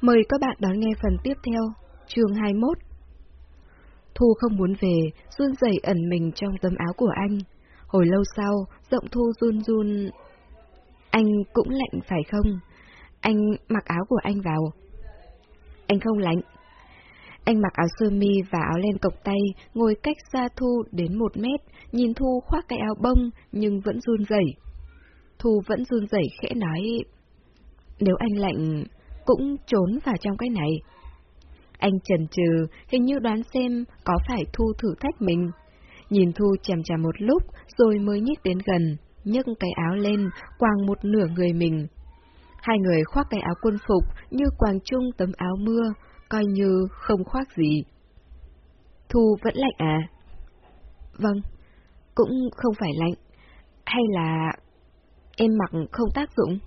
Mời các bạn đón nghe phần tiếp theo, chương 21. Thu không muốn về, run rẩy ẩn mình trong tấm áo của anh. Hồi lâu sau, giọng Thu run run. Anh cũng lạnh phải không? Anh mặc áo của anh vào. Anh không lạnh. Anh mặc áo sơ mi và áo len cộc tay, ngồi cách xa Thu đến một mét, nhìn Thu khoác cái áo bông nhưng vẫn run rẩy. Thu vẫn run rẩy khẽ nói, nếu anh lạnh, cũng trốn vào trong cái này. Anh chần chừ, hình như đoán xem có phải Thu thử thách mình. Nhìn Thu chằm chằm một lúc, rồi mới nhích đến gần, nhấc cái áo lên, quàng một nửa người mình. Hai người khoác cái áo quân phục như quàng chung tấm áo mưa, coi như không khoác gì. Thu vẫn lạnh à? Vâng, cũng không phải lạnh. Hay là em mặc không tác dụng?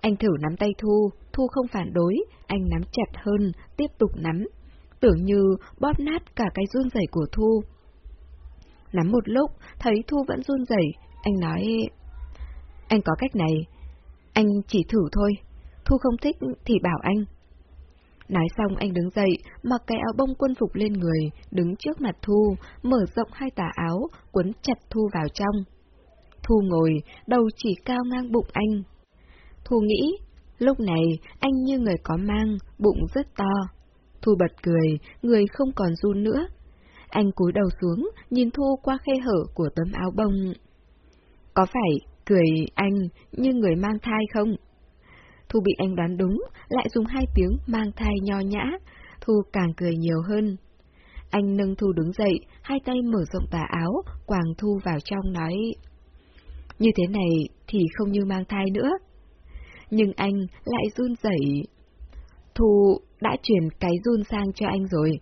Anh thử nắm tay Thu, Thu không phản đối, anh nắm chặt hơn, tiếp tục nắm. Tưởng như bóp nát cả cái run rẩy của Thu. Nắm một lúc, thấy Thu vẫn run rẩy, anh nói... Anh có cách này, anh chỉ thử thôi, Thu không thích thì bảo anh. Nói xong anh đứng dậy, mặc cái áo bông quân phục lên người, đứng trước mặt Thu, mở rộng hai tà áo, quấn chặt Thu vào trong. Thu ngồi, đầu chỉ cao ngang bụng anh. Thu nghĩ, lúc này anh như người có mang, bụng rất to. Thu bật cười, người không còn run nữa. Anh cúi đầu xuống, nhìn Thu qua khe hở của tấm áo bông. Có phải cười anh như người mang thai không? Thu bị anh đoán đúng, lại dùng hai tiếng mang thai nho nhã, Thu càng cười nhiều hơn. Anh nâng Thu đứng dậy, hai tay mở rộng tà áo, quàng Thu vào trong nói. Như thế này thì không như mang thai nữa. Nhưng anh lại run rẩy. Thu đã chuyển cái run sang cho anh rồi.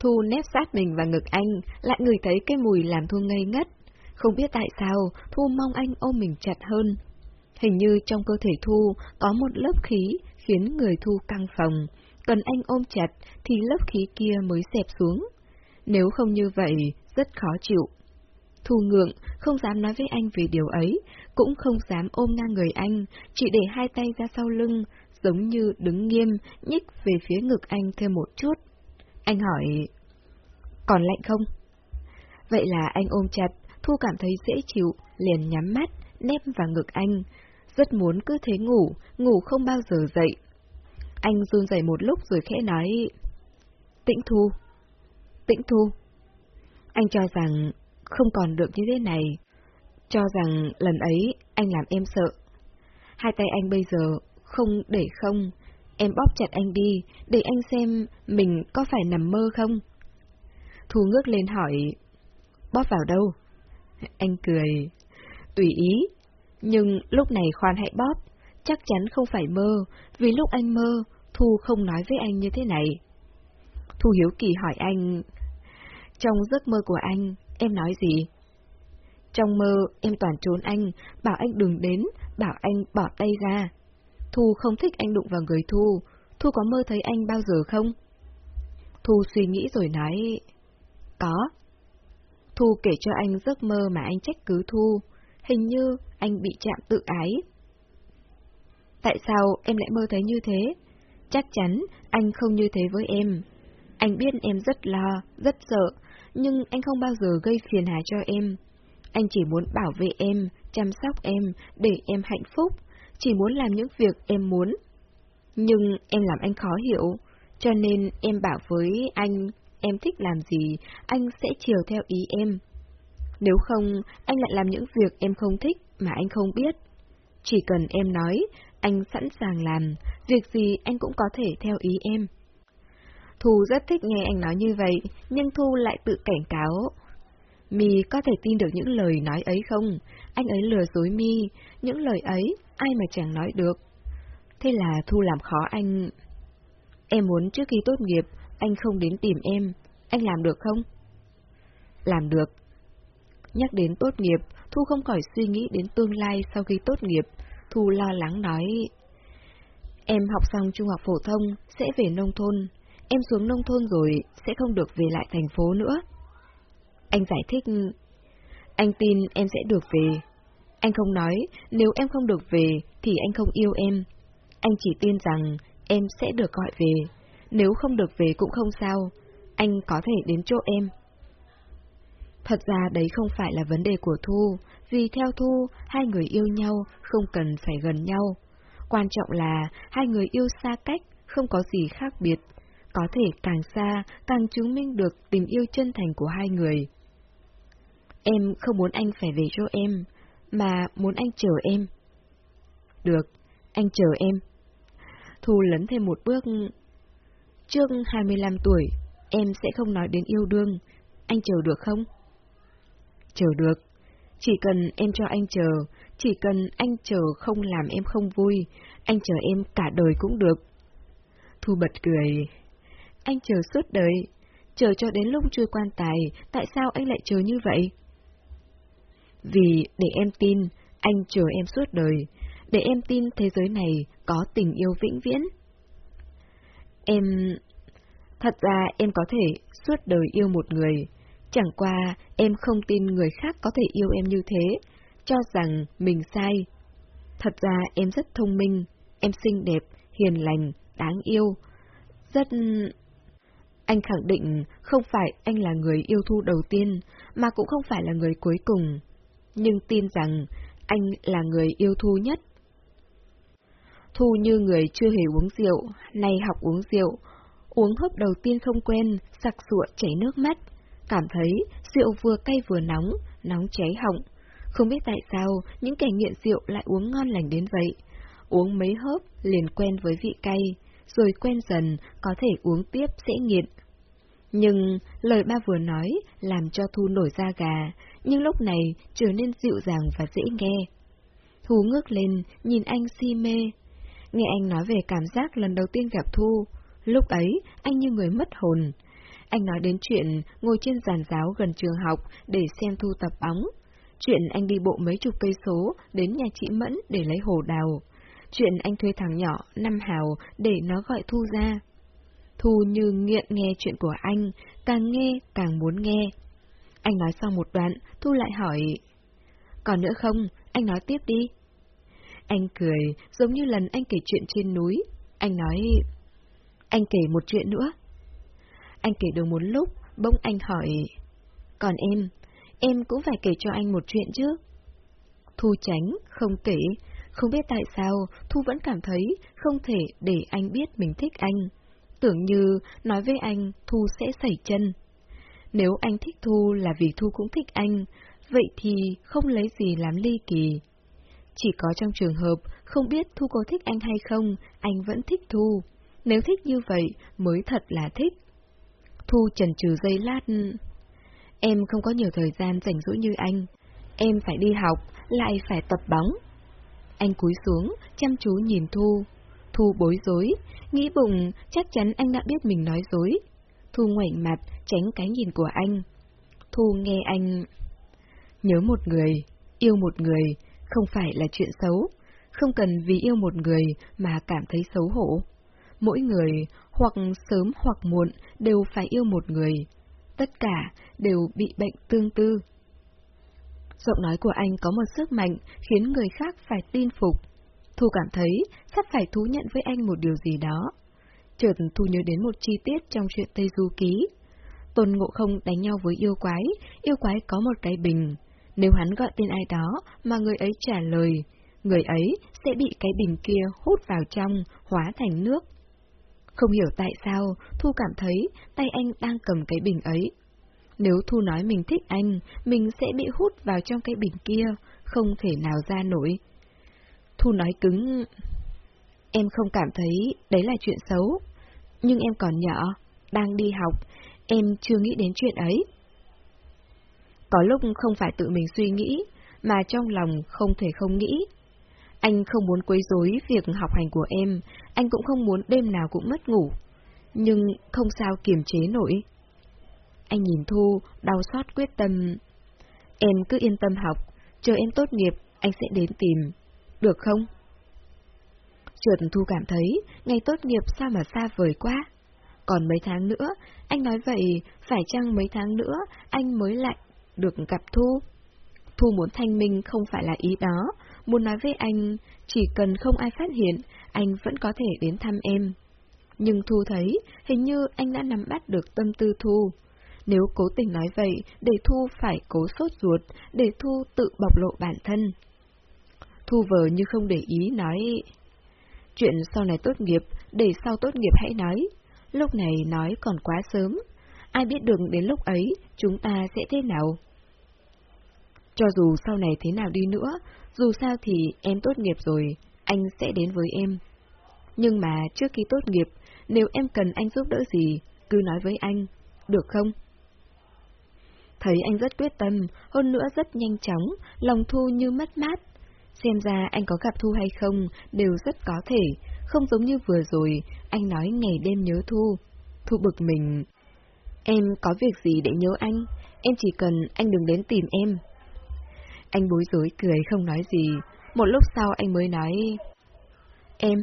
Thu nép sát mình vào ngực anh, lại ngửi thấy cái mùi làm Thu ngây ngất. Không biết tại sao, Thu mong anh ôm mình chặt hơn. Hình như trong cơ thể Thu có một lớp khí khiến người Thu căng phòng. Cần anh ôm chặt thì lớp khí kia mới xẹp xuống. Nếu không như vậy, rất khó chịu. Thu ngượng, không dám nói với anh về điều ấy, cũng không dám ôm ngang người anh, chỉ để hai tay ra sau lưng, giống như đứng nghiêm, nhích về phía ngực anh thêm một chút. Anh hỏi, còn lạnh không? Vậy là anh ôm chặt, Thu cảm thấy dễ chịu, liền nhắm mắt, nép vào ngực anh. Rất muốn cứ thế ngủ, ngủ không bao giờ dậy. Anh run rẩy một lúc rồi khẽ nói, Tĩnh Thu, Tĩnh Thu. Anh cho rằng không còn được như thế này, cho rằng lần ấy anh làm em sợ. Hai tay anh bây giờ không để không, em bóp chặt anh đi, để anh xem mình có phải nằm mơ không. Thu ngước lên hỏi, bóp vào đâu? Anh cười, tùy ý, nhưng lúc này khoan hãy bóp, chắc chắn không phải mơ, vì lúc anh mơ, Thu không nói với anh như thế này. Thu hiếu kỳ hỏi anh, trong giấc mơ của anh, em nói gì? Trong mơ, em toàn trốn anh, bảo anh đừng đến, bảo anh bỏ tay ra. Thu không thích anh đụng vào người Thu, Thu có mơ thấy anh bao giờ không? Thu suy nghĩ rồi nói, có. Thu kể cho anh giấc mơ mà anh trách cứ Thu, hình như anh bị chạm tự ái. Tại sao em lại mơ thấy như thế? Chắc chắn anh không như thế với em. Anh biết em rất lo, rất sợ, nhưng anh không bao giờ gây phiền hà cho em. Anh chỉ muốn bảo vệ em, chăm sóc em, để em hạnh phúc, chỉ muốn làm những việc em muốn. Nhưng em làm anh khó hiểu, cho nên em bảo với anh, em thích làm gì, anh sẽ chiều theo ý em. Nếu không, anh lại làm những việc em không thích mà anh không biết. Chỉ cần em nói, anh sẵn sàng làm, việc gì anh cũng có thể theo ý em. Thu rất thích nghe anh nói như vậy, nhưng Thu lại tự cảnh cáo. Mi có thể tin được những lời nói ấy không? Anh ấy lừa dối Mi, những lời ấy ai mà chẳng nói được. Thế là Thu làm khó anh. Em muốn trước khi tốt nghiệp, anh không đến tìm em, anh làm được không? Làm được. Nhắc đến tốt nghiệp, Thu không khỏi suy nghĩ đến tương lai sau khi tốt nghiệp. Thu lo lắng nói, em học xong trung học phổ thông, sẽ về nông thôn. Em xuống nông thôn rồi, sẽ không được về lại thành phố nữa. Anh giải thích, anh tin em sẽ được về. Anh không nói, nếu em không được về, thì anh không yêu em. Anh chỉ tin rằng em sẽ được gọi về. Nếu không được về cũng không sao, anh có thể đến chỗ em. Thật ra đấy không phải là vấn đề của Thu, vì theo Thu, hai người yêu nhau không cần phải gần nhau. Quan trọng là hai người yêu xa cách, không có gì khác biệt. Có thể càng xa, càng chứng minh được tình yêu chân thành của hai người. Em không muốn anh phải về cho em, mà muốn anh chờ em. Được, anh chờ em. Thu lấn thêm một bước. Trước 25 tuổi, em sẽ không nói đến yêu đương. Anh chờ được không? Chờ được. Chỉ cần em cho anh chờ, chỉ cần anh chờ không làm em không vui, anh chờ em cả đời cũng được. Thu bật cười. Anh chờ suốt đời. Chờ cho đến lúc chui quan tài, tại sao anh lại chờ như vậy? Vì để em tin, anh chờ em suốt đời, để em tin thế giới này có tình yêu vĩnh viễn. Em... Thật ra em có thể suốt đời yêu một người, chẳng qua em không tin người khác có thể yêu em như thế, cho rằng mình sai. Thật ra em rất thông minh, em xinh đẹp, hiền lành, đáng yêu, rất... Anh khẳng định không phải anh là người yêu thu đầu tiên, mà cũng không phải là người cuối cùng, nhưng tin rằng anh là người yêu thu nhất. Thu như người chưa hề uống rượu, nay học uống rượu, uống hớp đầu tiên không quen, sặc sụa chảy nước mắt, cảm thấy rượu vừa cay vừa nóng, nóng cháy họng. Không biết tại sao những kẻ nghiện rượu lại uống ngon lành đến vậy. Uống mấy hớp liền quen với vị cay, rồi quen dần có thể uống tiếp sẽ nghiện. Nhưng lời ba vừa nói làm cho Thu nổi da gà, nhưng lúc này trở nên dịu dàng và dễ nghe. Thu ngước lên, nhìn anh si mê. Nghe anh nói về cảm giác lần đầu tiên gặp Thu, lúc ấy anh như người mất hồn. Anh nói đến chuyện ngồi trên giàn giáo gần trường học để xem Thu tập bóng. Chuyện anh đi bộ mấy chục cây số đến nhà chị Mẫn để lấy hồ đào. Chuyện anh thuê thằng nhỏ, năm hào, để nó gọi Thu ra. Thu như nghiện nghe chuyện của anh, càng nghe càng muốn nghe. Anh nói xong một đoạn, Thu lại hỏi. Còn nữa không, anh nói tiếp đi. Anh cười, giống như lần anh kể chuyện trên núi. Anh nói... Anh kể một chuyện nữa. Anh kể được một lúc, bỗng anh hỏi... Còn em, em cũng phải kể cho anh một chuyện chứ. Thu tránh, không kể, không biết tại sao, Thu vẫn cảm thấy không thể để anh biết mình thích anh. Tưởng như nói với anh, Thu sẽ sẩy chân. Nếu anh thích Thu là vì Thu cũng thích anh, vậy thì không lấy gì làm ly kỳ. Chỉ có trong trường hợp không biết Thu có thích anh hay không, anh vẫn thích Thu. Nếu thích như vậy mới thật là thích. Thu chần chừ giây lát. Em không có nhiều thời gian rảnh rỗi như anh. Em phải đi học, lại phải tập bóng. Anh cúi xuống, chăm chú nhìn Thu. Thu bối rối, nghĩ bụng chắc chắn anh đã biết mình nói dối. Thu ngoảnh mặt, tránh cái nhìn của anh. Thu nghe anh... Nhớ một người, yêu một người, không phải là chuyện xấu. Không cần vì yêu một người mà cảm thấy xấu hổ. Mỗi người, hoặc sớm hoặc muộn, đều phải yêu một người. Tất cả đều bị bệnh tương tư. Giọng nói của anh có một sức mạnh khiến người khác phải tin phục. Thu cảm thấy sắp phải thú nhận với anh một điều gì đó. Chợt Thu nhớ đến một chi tiết trong chuyện Tây Du Ký. Tôn Ngộ Không đánh nhau với yêu quái, yêu quái có một cái bình. Nếu hắn gọi tên ai đó mà người ấy trả lời, người ấy sẽ bị cái bình kia hút vào trong, hóa thành nước. Không hiểu tại sao, Thu cảm thấy tay anh đang cầm cái bình ấy. Nếu Thu nói mình thích anh, mình sẽ bị hút vào trong cái bình kia, không thể nào ra nổi. Thu nói cứng... Em không cảm thấy đấy là chuyện xấu, nhưng em còn nhỏ, đang đi học, em chưa nghĩ đến chuyện ấy. Có lúc không phải tự mình suy nghĩ, mà trong lòng không thể không nghĩ. Anh không muốn quấy rối việc học hành của em, anh cũng không muốn đêm nào cũng mất ngủ. Nhưng không sao kiềm chế nổi. Anh nhìn Thu, đau xót quyết tâm. Em cứ yên tâm học, chờ em tốt nghiệp, anh sẽ đến tìm. Được không? Trượt Thu cảm thấy, ngày tốt nghiệp sao mà xa vời quá. Còn mấy tháng nữa, anh nói vậy, phải chăng mấy tháng nữa anh mới lại được gặp Thu? Thu muốn thanh minh không phải là ý đó, muốn nói với anh, chỉ cần không ai phát hiện, anh vẫn có thể đến thăm em. Nhưng Thu thấy, hình như anh đã nắm bắt được tâm tư Thu. Nếu cố tình nói vậy, để Thu phải cố sốt ruột, để Thu tự bộc lộ bản thân. Thu vờ như không để ý nói... Chuyện sau này tốt nghiệp, để sau tốt nghiệp hãy nói. Lúc này nói còn quá sớm. Ai biết được đến lúc ấy, chúng ta sẽ thế nào? Cho dù sau này thế nào đi nữa, dù sao thì em tốt nghiệp rồi, anh sẽ đến với em. Nhưng mà trước khi tốt nghiệp, nếu em cần anh giúp đỡ gì, cứ nói với anh, được không? Thấy anh rất quyết tâm, hơn nữa rất nhanh chóng, lòng Thu như mất mát. Xem ra anh có gặp Thu hay không, đều rất có thể, không giống như vừa rồi, anh nói ngày đêm nhớ Thu. Thu bực mình. Em có việc gì để nhớ anh, em chỉ cần anh đừng đến tìm em. Anh bối rối cười không nói gì, một lúc sau anh mới nói... Em,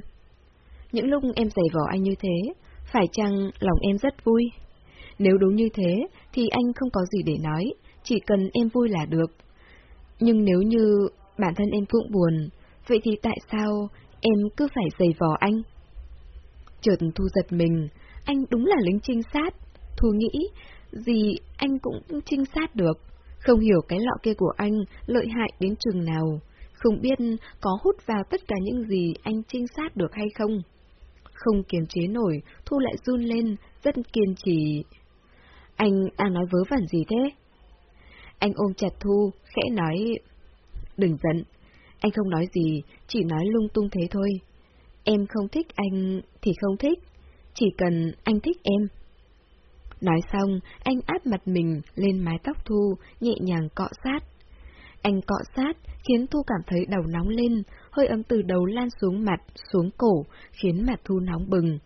những lúc em giày vò anh như thế, phải chăng lòng em rất vui? Nếu đúng như thế, thì anh không có gì để nói, chỉ cần em vui là được. Nhưng nếu như bản thân em cũng buồn, vậy thì tại sao em cứ phải giày vò anh? Chợt Thu giật mình, anh đúng là lính trinh sát. Thu nghĩ, gì anh cũng trinh sát được. Không hiểu cái lọ kia của anh lợi hại đến chừng nào, không biết có hút vào tất cả những gì anh trinh sát được hay không. Không kiềm chế nổi, Thu lại run lên, rất kiên trì. Anh đang nói vớ vẩn gì thế? Anh ôm chặt Thu, khẽ nói... Đừng giận, anh không nói gì, chỉ nói lung tung thế thôi. Em không thích anh thì không thích, chỉ cần anh thích em. Nói xong, anh áp mặt mình lên mái tóc Thu, nhẹ nhàng cọ sát. Anh cọ sát, khiến Thu cảm thấy đầu nóng lên, hơi ấm từ đầu lan xuống mặt, xuống cổ, khiến mặt Thu nóng bừng.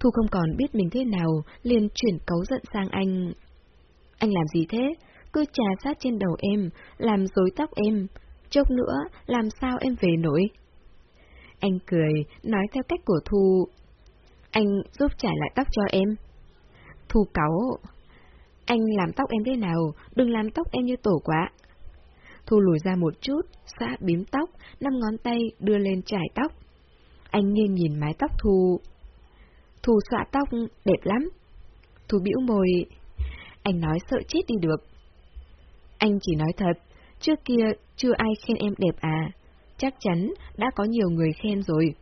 Thu không còn biết mình thế nào, liền chuyển cấu giận sang anh. Anh làm gì thế? Cứ trà sát trên đầu em, làm rối tóc em. Chốc nữa, làm sao em về nổi? Anh cười, nói theo cách của Thu. Anh giúp trải lại tóc cho em. Thu cáu. Anh làm tóc em thế nào, đừng làm tóc em như tổ quá. Thu lùi ra một chút, xã bím tóc, năm ngón tay đưa lên trải tóc. Anh nghiêng nhìn mái tóc Thu. Thu xõa tóc đẹp lắm. Thu bĩu môi. Anh nói sợ chết đi được. Anh chỉ nói thật, trước kia chưa ai khen em đẹp à. Chắc chắn đã có nhiều người khen rồi.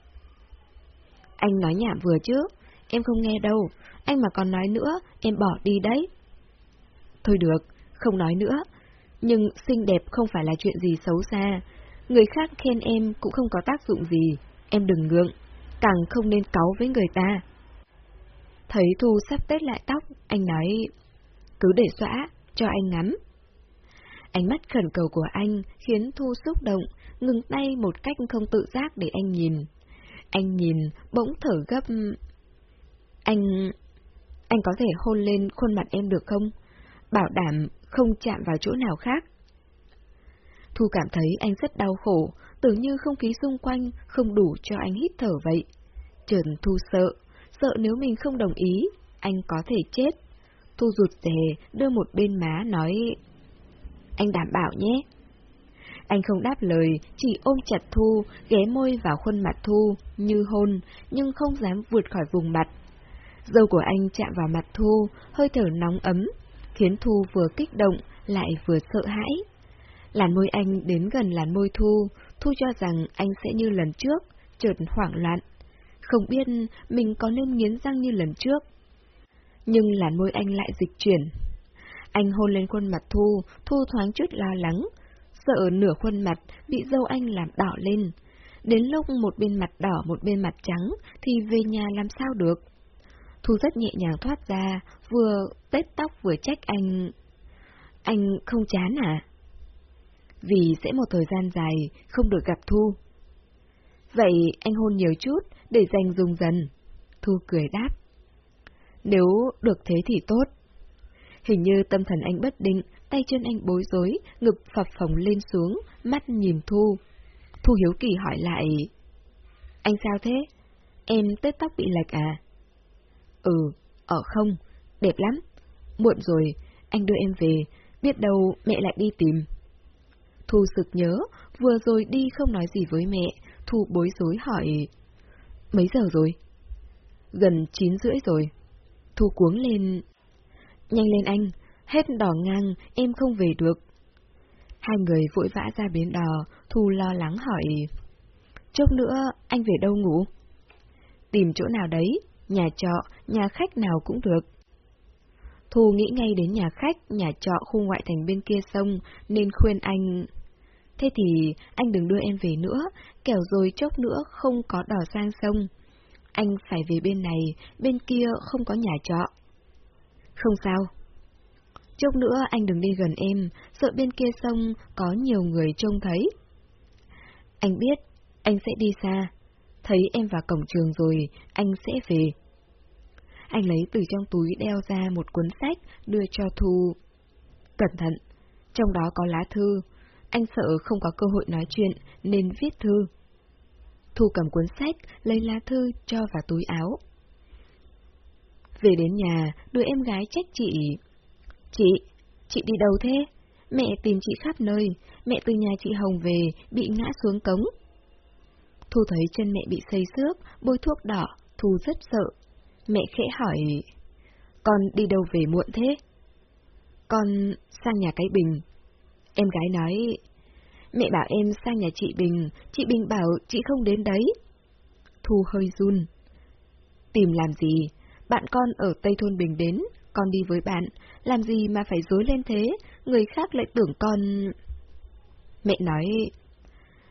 Anh nói nhảm vừa chứ, em không nghe đâu, anh mà còn nói nữa, em bỏ đi đấy. Thôi được, không nói nữa. Nhưng xinh đẹp không phải là chuyện gì xấu xa. Người khác khen em cũng không có tác dụng gì, em đừng ngượng, càng không nên cáu với người ta. Thấy Thu sắp tết lại tóc, anh nói, cứ để xõa, cho anh ngắm. Ánh mắt khẩn cầu của anh khiến Thu xúc động, ngừng tay một cách không tự giác để anh nhìn. Anh nhìn, bỗng thở gấp. Anh... anh có thể hôn lên khuôn mặt em được không? Bảo đảm không chạm vào chỗ nào khác. Thu cảm thấy anh rất đau khổ, tưởng như không khí xung quanh không đủ cho anh hít thở vậy. Trần Thu sợ, sợ nếu mình không đồng ý, anh có thể chết. Thu rụt rè, đưa một bên má nói, anh đảm bảo nhé. Anh không đáp lời, chỉ ôm chặt Thu, ghé môi vào khuôn mặt Thu, như hôn, nhưng không dám vượt khỏi vùng mặt. Dâu của anh chạm vào mặt Thu, hơi thở nóng ấm, khiến Thu vừa kích động, lại vừa sợ hãi. Làn môi anh đến gần làn môi Thu, Thu cho rằng anh sẽ như lần trước, chợt hoảng loạn. Không biết mình có nên nghiến răng như lần trước. Nhưng làn môi anh lại dịch chuyển. Anh hôn lên khuôn mặt Thu, Thu thoáng chút lo lắng, sợ nửa khuôn mặt bị dâu anh làm đỏ lên. Đến lúc một bên mặt đỏ một bên mặt trắng thì về nhà làm sao được. Thu rất nhẹ nhàng thoát ra, vừa tết tóc vừa trách anh. Anh không chán à? Vì sẽ một thời gian dài không được gặp Thu. Vậy anh hôn nhiều chút để dành dùng dần. Thu cười đáp. Nếu được thế thì tốt. Hình như tâm thần anh bất định, tay chân anh bối rối, ngực phập phồng lên xuống, mắt nhìn Thu. Thu hiếu kỳ hỏi lại. Anh sao thế? Em tết tóc bị lệch à? Ừ, ở không, đẹp lắm. Muộn rồi, anh đưa em về, biết đâu mẹ lại đi tìm. Thu sực nhớ, Vừa rồi đi không nói gì với mẹ, Thu bối rối hỏi. Mấy giờ rồi? Gần chín rưỡi rồi. Thu cuống lên. Nhanh lên anh, hết đỏ ngang, em không về được. Hai người vội vã ra bến đò, Thu lo lắng hỏi. Chốc nữa, anh về đâu ngủ? Tìm chỗ nào đấy, nhà trọ, nhà khách nào cũng được. Thu nghĩ ngay đến nhà khách, nhà trọ khu ngoại thành bên kia sông, nên khuyên anh... Thế thì anh đừng đưa em về nữa, kẻo rồi chốc nữa không có đò sang sông. Anh phải về bên này, bên kia không có nhà trọ. Không sao. Chốc nữa anh đừng đi gần em, sợ bên kia sông có nhiều người trông thấy. Anh biết, anh sẽ đi xa. Thấy em vào cổng trường rồi, anh sẽ về. Anh lấy từ trong túi đeo ra một cuốn sách đưa cho Thu. Cẩn thận, trong đó có lá thư. Anh sợ không có cơ hội nói chuyện nên viết thư. Thu cầm cuốn sách, lấy lá thư cho vào túi áo. Về đến nhà, đôi em gái trách chị. Chị, chị đi đâu thế? Mẹ tìm chị khắp nơi, mẹ từ nhà chị Hồng về, bị ngã xuống cống. Thu thấy chân mẹ bị xây xước, bôi thuốc đỏ, Thu rất sợ. Mẹ khẽ hỏi, con đi đâu về muộn thế? Con sang nhà cái Bình. Em gái nói, mẹ bảo em sang nhà chị Bình, chị Bình bảo chị không đến đấy. Thu hơi run. Tìm làm gì? Bạn con ở Tây Thôn Bình đến, con đi với bạn, làm gì mà phải dối lên thế, người khác lại tưởng con... Mẹ nói,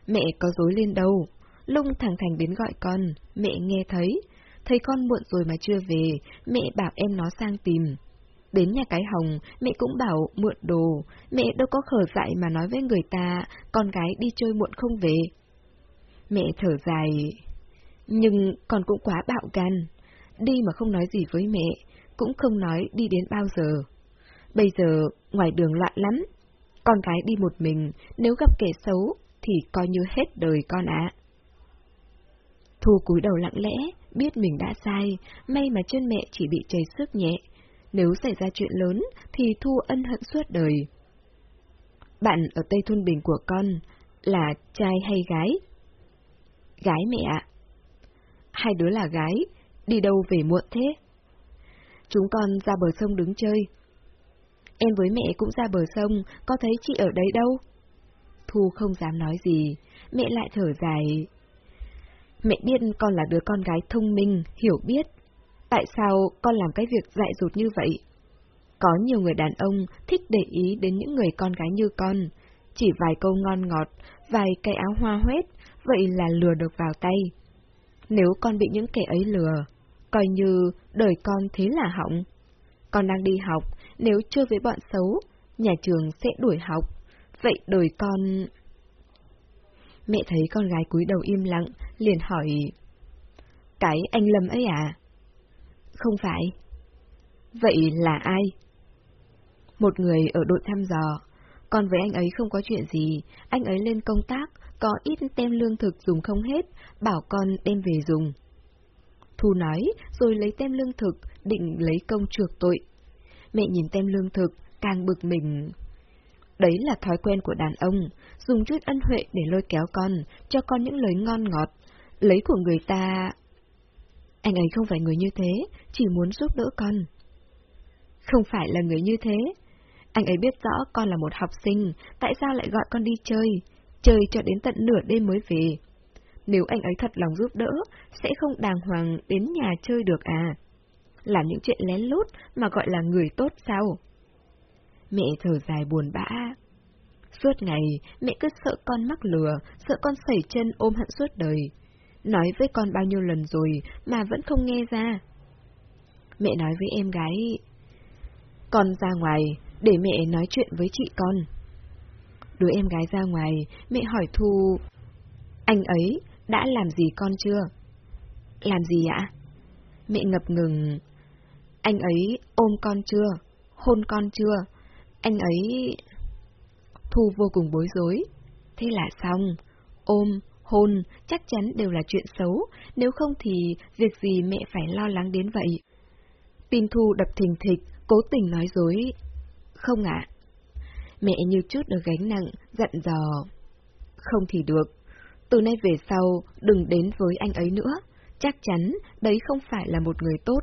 mẹ có dối lên đâu, lung thẳng thành đến gọi con, mẹ nghe thấy, thấy con muộn rồi mà chưa về, mẹ bảo em nó sang tìm. Đến nhà cái hồng, mẹ cũng bảo mượn đồ, mẹ đâu có khờ dại mà nói với người ta, con gái đi chơi muộn không về. Mẹ thở dài, nhưng con cũng quá bạo gan, đi mà không nói gì với mẹ, cũng không nói đi đến bao giờ. Bây giờ, ngoài đường loạn lắm, con gái đi một mình, nếu gặp kẻ xấu, thì coi như hết đời con ạ. Thu cúi đầu lặng lẽ, biết mình đã sai, may mà chân mẹ chỉ bị chảy sức nhẹ. Nếu xảy ra chuyện lớn, thì Thu ân hận suốt đời. Bạn ở Tây Thôn Bình của con là trai hay gái? Gái mẹ ạ. Hai đứa là gái, đi đâu về muộn thế? Chúng con ra bờ sông đứng chơi. Em với mẹ cũng ra bờ sông, có thấy chị ở đấy đâu? Thu không dám nói gì, mẹ lại thở dài. Mẹ biết con là đứa con gái thông minh, hiểu biết. Tại sao con làm cái việc dại dột như vậy? Có nhiều người đàn ông thích để ý đến những người con gái như con. Chỉ vài câu ngon ngọt, vài cái áo hoa huét, vậy là lừa được vào tay. Nếu con bị những kẻ ấy lừa, coi như đời con thế là hỏng. Con đang đi học, nếu chơi với bọn xấu, nhà trường sẽ đuổi học. Vậy đời con... Mẹ thấy con gái cúi đầu im lặng, liền hỏi. Cái anh Lâm ấy à? Không phải. Vậy là ai? Một người ở đội thăm dò. Còn với anh ấy không có chuyện gì, anh ấy lên công tác, có ít tem lương thực dùng không hết, bảo con đem về dùng. Thu nói, rồi lấy tem lương thực, định lấy công trượt tội. Mẹ nhìn tem lương thực, càng bực mình. Đấy là thói quen của đàn ông, dùng chút ân huệ để lôi kéo con, cho con những lời ngon ngọt, lấy của người ta... Anh ấy không phải người như thế, chỉ muốn giúp đỡ con. Không phải là người như thế. Anh ấy biết rõ con là một học sinh, tại sao lại gọi con đi chơi, chơi cho đến tận nửa đêm mới về. Nếu anh ấy thật lòng giúp đỡ, sẽ không đàng hoàng đến nhà chơi được à? Làm những chuyện lén lút mà gọi là người tốt sao? Mẹ thở dài buồn bã. Suốt ngày, mẹ cứ sợ con mắc lừa, sợ con sẩy chân ôm hận suốt đời. Nói với con bao nhiêu lần rồi mà vẫn không nghe ra. Mẹ nói với em gái, con ra ngoài để mẹ nói chuyện với chị con. Đứa em gái ra ngoài, mẹ hỏi Thu, anh ấy đã làm gì con chưa? Làm gì ạ? Mẹ ngập ngừng. Anh ấy ôm con chưa? Hôn con chưa? Anh ấy... Thu vô cùng bối rối. Thế là xong. Ôm, hôn, chắc chắn đều là chuyện xấu, nếu không thì việc gì mẹ phải lo lắng đến vậy. Tin Thu đập thình thịch, cố tình nói dối. Không ạ. Mẹ như chút được gánh nặng, giận dò. Không thì được. Từ nay về sau, đừng đến với anh ấy nữa. Chắc chắn, đấy không phải là một người tốt.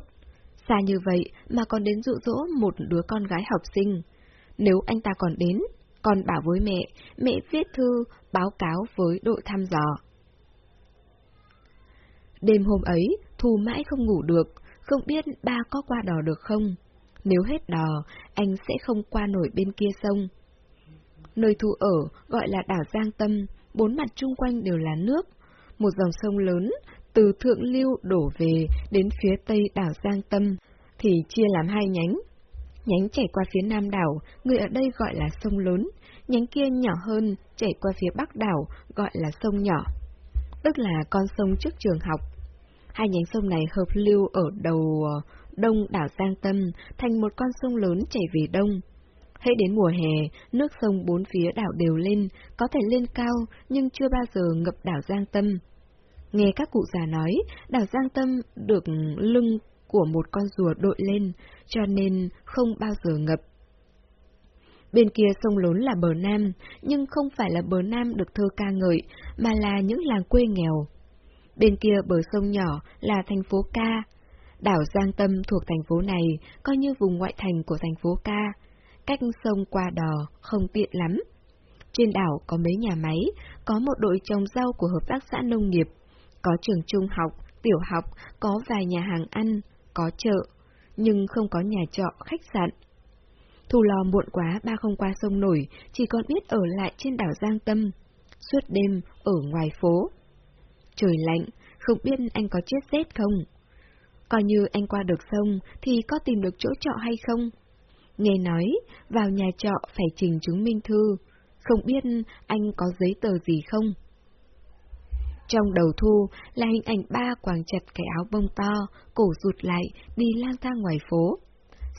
Xa như vậy mà còn đến dụ dỗ một đứa con gái học sinh. Nếu anh ta còn đến, con bảo với mẹ, mẹ viết thư, báo cáo với đội thăm dò. Đêm hôm ấy, Thu mãi không ngủ được, không biết ba có qua đò được không. Nếu hết đò, anh sẽ không qua nổi bên kia sông. Nơi Thu ở gọi là đảo Giang Tâm, bốn mặt chung quanh đều là nước. Một dòng sông lớn, từ Thượng Lưu đổ về đến phía tây đảo Giang Tâm, thì chia làm hai nhánh. Nhánh chảy qua phía nam đảo, người ở đây gọi là sông lớn, nhánh kia nhỏ hơn, chảy qua phía bắc đảo, gọi là sông nhỏ. Tức là con sông trước trường học. Hai nhánh sông này hợp lưu ở đầu ờ, đông đảo Giang Tâm, thành một con sông lớn chảy về đông. Hãy đến mùa hè, nước sông bốn phía đảo đều lên, có thể lên cao, nhưng chưa bao giờ ngập đảo Giang Tâm. Nghe các cụ già nói, đảo Giang Tâm được ừ, lưng của một con rùa đội lên, cho nên không bao giờ ngập. Bên kia sông lớn là bờ Nam, nhưng không phải là bờ Nam được thơ ca ngợi, mà là những làng quê nghèo. Bên kia bờ sông nhỏ là thành phố Ca. Đảo Giang Tâm thuộc thành phố này, coi như vùng ngoại thành của thành phố Ca. Cách sông qua đò không tiện lắm. Trên đảo có mấy nhà máy, có một đội trồng rau của hợp tác xã nông nghiệp, có trường trung học, tiểu học, có vài nhà hàng ăn, có chợ, nhưng không có nhà trọ, khách sạn. Thù lò muộn quá ba không qua sông nổi, chỉ còn biết ở lại trên đảo Giang Tâm, suốt đêm ở ngoài phố. Trời lạnh, không biết anh có chết rét không? Coi như anh qua được sông thì có tìm được chỗ trọ hay không? Nghe nói, vào nhà trọ phải trình chứng minh thư, không biết anh có giấy tờ gì không? Trong đầu thu là hình ảnh ba quàng chặt cái áo bông to, cổ rụt lại, đi lang thang ngoài phố.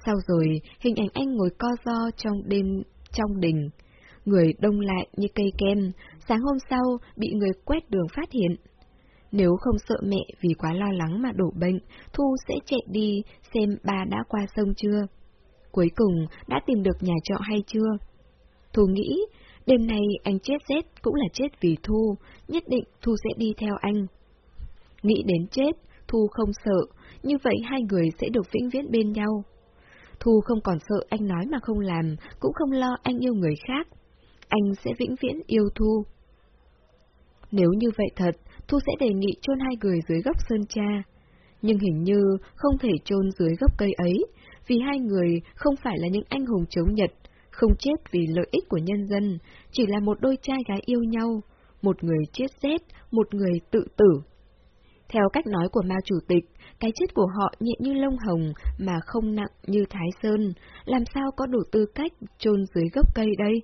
Sau rồi, hình ảnh anh ngồi co do trong đêm trong đình. Người đông lại như cây kem, sáng hôm sau bị người quét đường phát hiện. Nếu không sợ mẹ vì quá lo lắng mà đổ bệnh, Thu sẽ chạy đi xem ba đã qua sông chưa. Cuối cùng đã tìm được nhà trọ hay chưa? Thu nghĩ, đêm nay anh chết rét cũng là chết vì Thu, nhất định Thu sẽ đi theo anh. Nghĩ đến chết, Thu không sợ, như vậy hai người sẽ được vĩnh viễn bên nhau. Thu không còn sợ anh nói mà không làm, cũng không lo anh yêu người khác. Anh sẽ vĩnh viễn yêu Thu. Nếu như vậy thật, Thu sẽ đề nghị chôn hai người dưới gốc sơn cha. Nhưng hình như không thể chôn dưới gốc cây ấy, vì hai người không phải là những anh hùng chống Nhật, không chết vì lợi ích của nhân dân, chỉ là một đôi trai gái yêu nhau, một người chết rét, một người tự tử. Theo cách nói của Mao Chủ tịch, cái chết của họ nhẹ như lông hồng mà không nặng như Thái Sơn, làm sao có đủ tư cách chôn dưới gốc cây đây?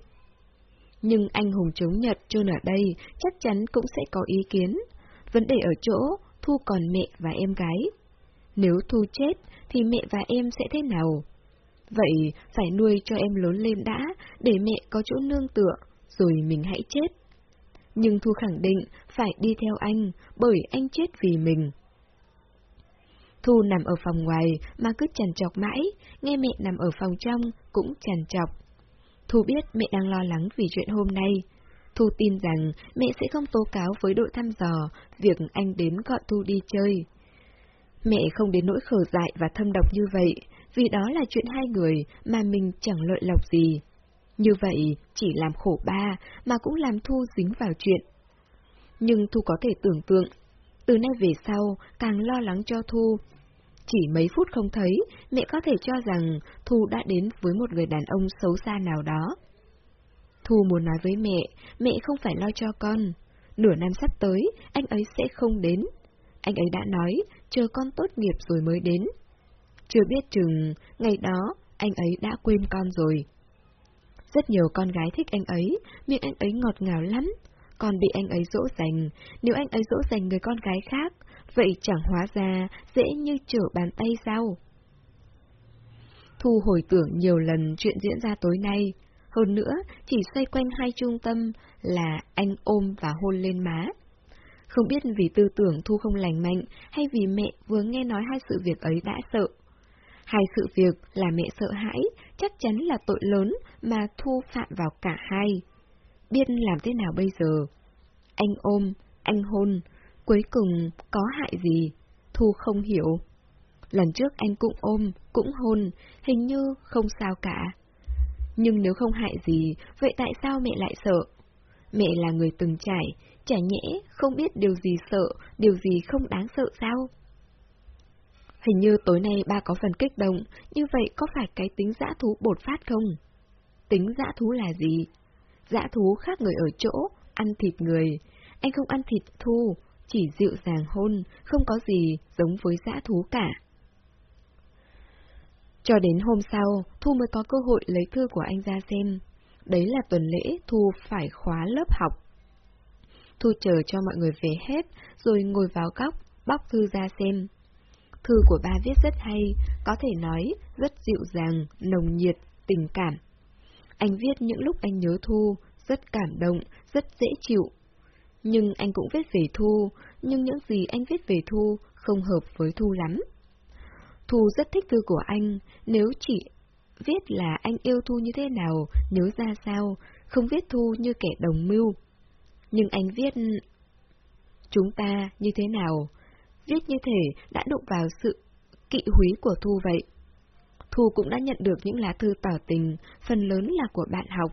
Nhưng anh hùng chống Nhật chôn ở đây chắc chắn cũng sẽ có ý kiến. Vấn đề ở chỗ, Thu còn mẹ và em gái. Nếu Thu chết, thì mẹ và em sẽ thế nào? Vậy phải nuôi cho em lớn lên đã, để mẹ có chỗ nương tựa, rồi mình hãy chết. Nhưng Thu khẳng định phải đi theo anh, bởi anh chết vì mình. Thu nằm ở phòng ngoài mà cứ chằn chọc mãi, nghe mẹ nằm ở phòng trong cũng chằn chọc. Thu biết mẹ đang lo lắng vì chuyện hôm nay. Thu tin rằng mẹ sẽ không tố cáo với đội thăm dò việc anh đến gọi Thu đi chơi. Mẹ không đến nỗi khở dại và thâm độc như vậy, vì đó là chuyện hai người mà mình chẳng lợi lộc gì. Như vậy, chỉ làm khổ ba, mà cũng làm Thu dính vào chuyện. Nhưng Thu có thể tưởng tượng, từ nay về sau, càng lo lắng cho Thu. Chỉ mấy phút không thấy, mẹ có thể cho rằng Thu đã đến với một người đàn ông xấu xa nào đó. Thu muốn nói với mẹ, mẹ không phải lo cho con. Nửa năm sắp tới, anh ấy sẽ không đến. Anh ấy đã nói, chờ con tốt nghiệp rồi mới đến. Chưa biết chừng, ngày đó, anh ấy đã quên con rồi. Rất nhiều con gái thích anh ấy, miệng anh ấy ngọt ngào lắm. Còn bị anh ấy dỗ dành, nếu anh ấy dỗ dành người con gái khác, vậy chẳng hóa ra dễ như trở bàn tay sao? Thu hồi tưởng nhiều lần chuyện diễn ra tối nay, hơn nữa chỉ xoay quanh hai trung tâm là anh ôm và hôn lên má. Không biết vì tư tưởng Thu không lành mạnh hay vì mẹ vừa nghe nói hai sự việc ấy đã sợ. Hai sự việc là mẹ sợ hãi, chắc chắn là tội lớn mà Thu phạm vào cả hai. Biết làm thế nào bây giờ, Anh ôm, anh hôn, cuối cùng có hại gì? Thu không hiểu. Lần trước anh cũng ôm, cũng hôn, hình như không sao cả. Nhưng nếu không hại gì, vậy tại sao mẹ lại sợ? Mẹ là người từng trải, chả nhẽ không biết điều gì sợ, điều gì không đáng sợ sao? Hình như tối nay ba có phần kích động, như vậy có phải cái tính dã thú bột phát không? Tính dã thú là gì? Dã thú khác người ở chỗ, ăn thịt người. Anh không ăn thịt thu, chỉ dịu dàng hôn, không có gì giống với dã thú cả. Cho đến hôm sau, Thu mới có cơ hội lấy thư của anh ra xem. Đấy là tuần lễ Thu phải khóa lớp học. Thu chờ cho mọi người về hết, rồi ngồi vào góc, bóc thư ra xem. Thư của ba viết rất hay, có thể nói rất dịu dàng, nồng nhiệt, tình cảm. Anh viết những lúc anh nhớ Thu, rất cảm động, rất dễ chịu. Nhưng anh cũng viết về Thu, nhưng những gì anh viết về Thu không hợp với Thu lắm. Thu rất thích thư của anh, nếu chỉ viết là anh yêu Thu như thế nào, nhớ ra sao, không viết Thu như kẻ đồng mưu. Nhưng anh viết... Chúng ta như thế nào? Viết như thể đã đụng vào sự kỵ húy của Thu vậy. Thu cũng đã nhận được những lá thư tỏ tình, phần lớn là của bạn học.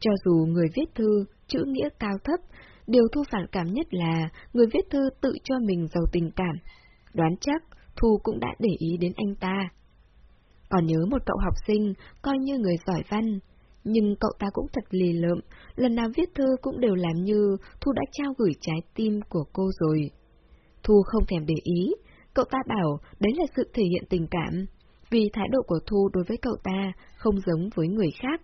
Cho dù người viết thư, chữ nghĩa cao thấp, điều Thu phản cảm nhất là người viết thư tự cho mình giàu tình cảm. Đoán chắc Thu cũng đã để ý đến anh ta. Còn nhớ một cậu học sinh, coi như người giỏi văn, nhưng cậu ta cũng thật lì lợm, lần nào viết thư cũng đều làm như Thu đã trao gửi trái tim của cô rồi. Thu không thèm để ý, cậu ta bảo đấy là sự thể hiện tình cảm, vì thái độ của Thu đối với cậu ta không giống với người khác.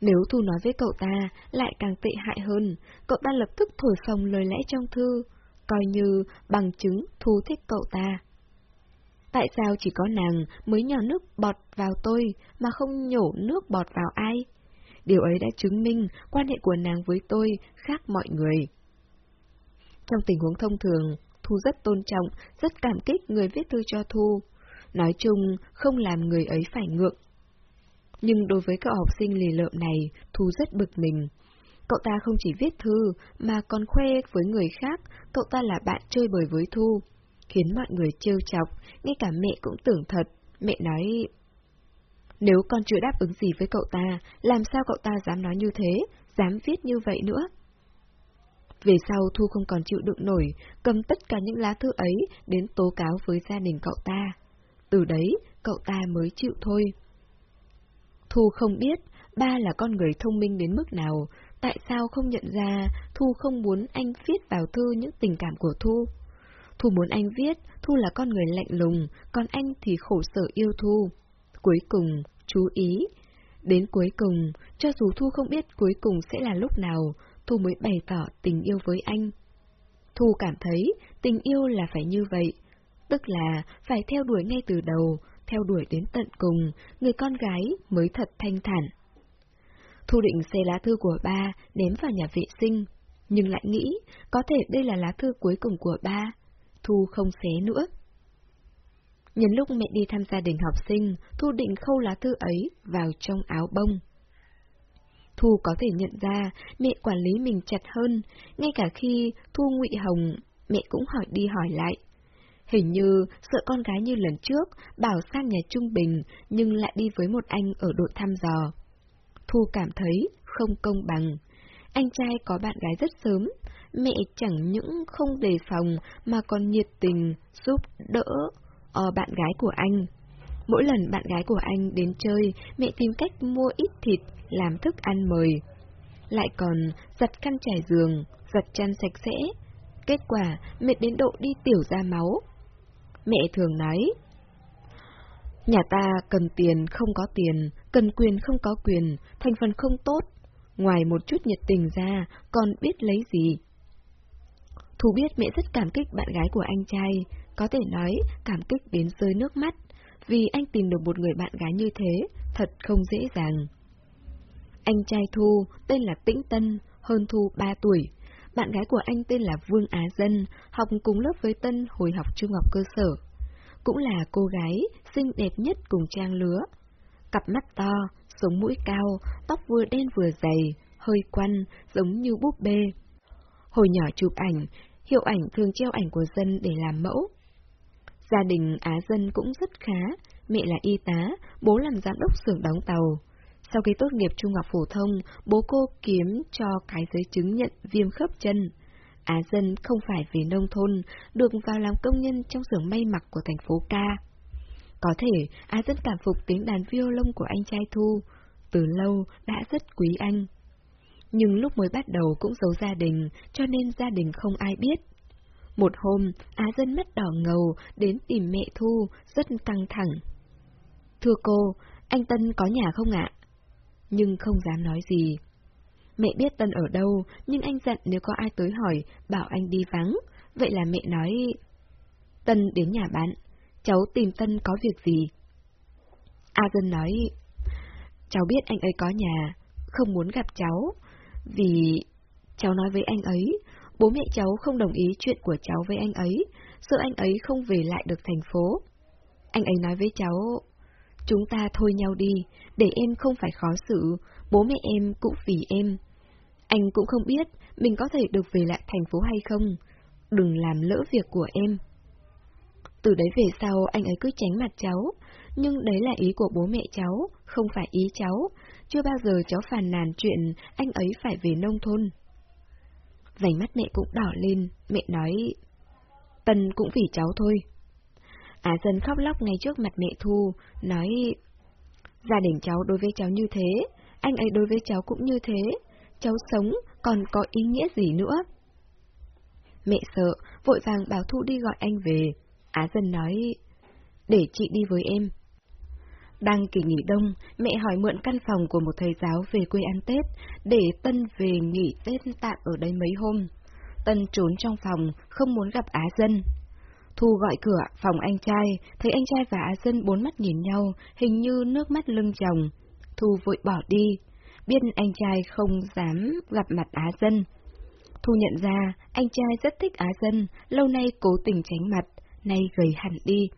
Nếu Thu nói với cậu ta lại càng tệ hại hơn, cậu ta lập tức thổi phồng lời lẽ trong thư, coi như bằng chứng Thu thích cậu ta. Tại sao chỉ có nàng mới nhỏ nước bọt vào tôi mà không nhổ nước bọt vào ai? Điều ấy đã chứng minh quan hệ của nàng với tôi khác mọi người. Trong tình huống thông thường, Thu rất tôn trọng, rất cảm kích người viết thư cho Thu. Nói chung, không làm người ấy phải ngượng. Nhưng đối với cậu học sinh lì lợm này, Thu rất bực mình. Cậu ta không chỉ viết thư, mà còn khoe với người khác, cậu ta là bạn chơi bời với Thu khiến mọi người trêu chọc, ngay cả mẹ cũng tưởng thật. Mẹ nói... Nếu con chưa đáp ứng gì với cậu ta, làm sao cậu ta dám nói như thế, dám viết như vậy nữa? Về sau Thu không còn chịu đựng nổi, cầm tất cả những lá thư ấy đến tố cáo với gia đình cậu ta. Từ đấy, cậu ta mới chịu thôi. Thu không biết, ba là con người thông minh đến mức nào, tại sao không nhận ra Thu không muốn anh viết vào thư những tình cảm của Thu? Thu muốn anh viết, Thu là con người lạnh lùng, còn anh thì khổ sở yêu Thu. Cuối cùng, chú ý. Đến cuối cùng, cho dù Thu không biết cuối cùng sẽ là lúc nào, Thu mới bày tỏ tình yêu với anh. Thu cảm thấy tình yêu là phải như vậy, tức là phải theo đuổi ngay từ đầu, theo đuổi đến tận cùng, người con gái mới thật thanh thản. Thu định xe lá thư của ba ném vào nhà vệ sinh, nhưng lại nghĩ có thể đây là lá thư cuối cùng của ba, Thu không xé nữa. Nhân lúc mẹ đi thăm gia đình học sinh, Thu định khâu lá thư ấy vào trong áo bông. Thu có thể nhận ra mẹ quản lý mình chặt hơn, ngay cả khi Thu ngụy hồng, mẹ cũng hỏi đi hỏi lại. Hình như sợ con gái như lần trước, bảo sang nhà Trung Bình, nhưng lại đi với một anh ở đội thăm dò. Thu cảm thấy không công bằng. Anh trai có bạn gái rất sớm, mẹ chẳng những không đề phòng mà còn nhiệt tình giúp đỡ uh, bạn gái của anh. Mỗi lần bạn gái của anh đến chơi, mẹ tìm cách mua ít thịt, làm thức ăn mời. Lại còn giặt khăn trải giường, giặt chăn sạch sẽ. Kết quả, mệt đến độ đi tiểu ra máu. Mẹ thường nói, Nhà ta cần tiền không có tiền, cần quyền không có quyền, thành phần không tốt. Ngoài một chút nhiệt tình ra, còn biết lấy gì? Thú biết mẹ rất cảm kích bạn gái của anh trai, có thể nói cảm kích đến rơi nước mắt, vì anh tìm được một người bạn gái như thế, thật không dễ dàng. Anh trai Thu tên là Tĩnh Tân, hơn Thu 3 tuổi. Bạn gái của anh tên là Vương Á Dân, học cùng lớp với Tân hồi học trung học cơ sở. Cũng là cô gái xinh đẹp nhất cùng trang lứa. Cặp mắt to, sống mũi cao, tóc vừa đen vừa dày, hơi quăn, giống như búp bê. Hồi nhỏ chụp ảnh, hiệu ảnh thường treo ảnh của dân để làm mẫu. Gia đình Á Dân cũng rất khá, mẹ là y tá, bố làm giám đốc xưởng đóng tàu. Sau khi tốt nghiệp trung học phổ thông, bố cô kiếm cho cái giấy chứng nhận viêm khớp chân. Á Dân không phải về nông thôn, được vào làm công nhân trong xưởng may mặc của thành phố ca. Có thể Á Dân cảm phục tiếng đàn violon của anh trai Thu, từ lâu đã rất quý anh. Nhưng lúc mới bắt đầu cũng giấu gia đình, cho nên gia đình không ai biết. Một hôm, Á Dân mắt đỏ ngầu đến tìm mẹ Thu, rất căng thẳng. Thưa cô, anh Tân có nhà không ạ? Nhưng không dám nói gì. Mẹ biết Tân ở đâu, nhưng anh giận nếu có ai tới hỏi, bảo anh đi vắng. Vậy là mẹ nói... Tân đến nhà bạn, cháu tìm Tân có việc gì? A Dân nói, cháu biết anh ấy có nhà, không muốn gặp cháu, vì cháu nói với anh ấy, bố mẹ cháu không đồng ý chuyện của cháu với anh ấy, sợ anh ấy không về lại được thành phố. Anh ấy nói với cháu, chúng ta thôi nhau đi, để em không phải khó xử, bố mẹ em cũng vì em. Anh cũng không biết mình có thể được về lại thành phố hay không, đừng làm lỡ việc của em. Từ đấy về sau anh ấy cứ tránh mặt cháu, nhưng đấy là ý của bố mẹ cháu, không phải ý cháu. Chưa bao giờ cháu phàn nàn chuyện anh ấy phải về nông thôn. Vành mắt mẹ cũng đỏ lên, mẹ nói, Tân cũng vì cháu thôi. Á dân khóc lóc ngay trước mặt mẹ Thu, nói, gia đình cháu đối với cháu như thế, anh ấy đối với cháu cũng như thế, cháu sống còn có ý nghĩa gì nữa? Mẹ sợ, vội vàng bảo Thu đi gọi anh về. Á dân nói, để chị đi với em. Đang kỳ nghỉ đông, mẹ hỏi mượn căn phòng của một thầy giáo về quê ăn Tết, để Tân về nghỉ Tết tạm ở đây mấy hôm. Tân trốn trong phòng, không muốn gặp Á Dân. Thu gọi cửa phòng anh trai, thấy anh trai và Á Dân bốn mắt nhìn nhau, hình như nước mắt lưng chồng. Thu vội bỏ đi, biết anh trai không dám gặp mặt Á Dân. Thu nhận ra, anh trai rất thích Á Dân, lâu nay cố tình tránh mặt, nay gầy hẳn đi.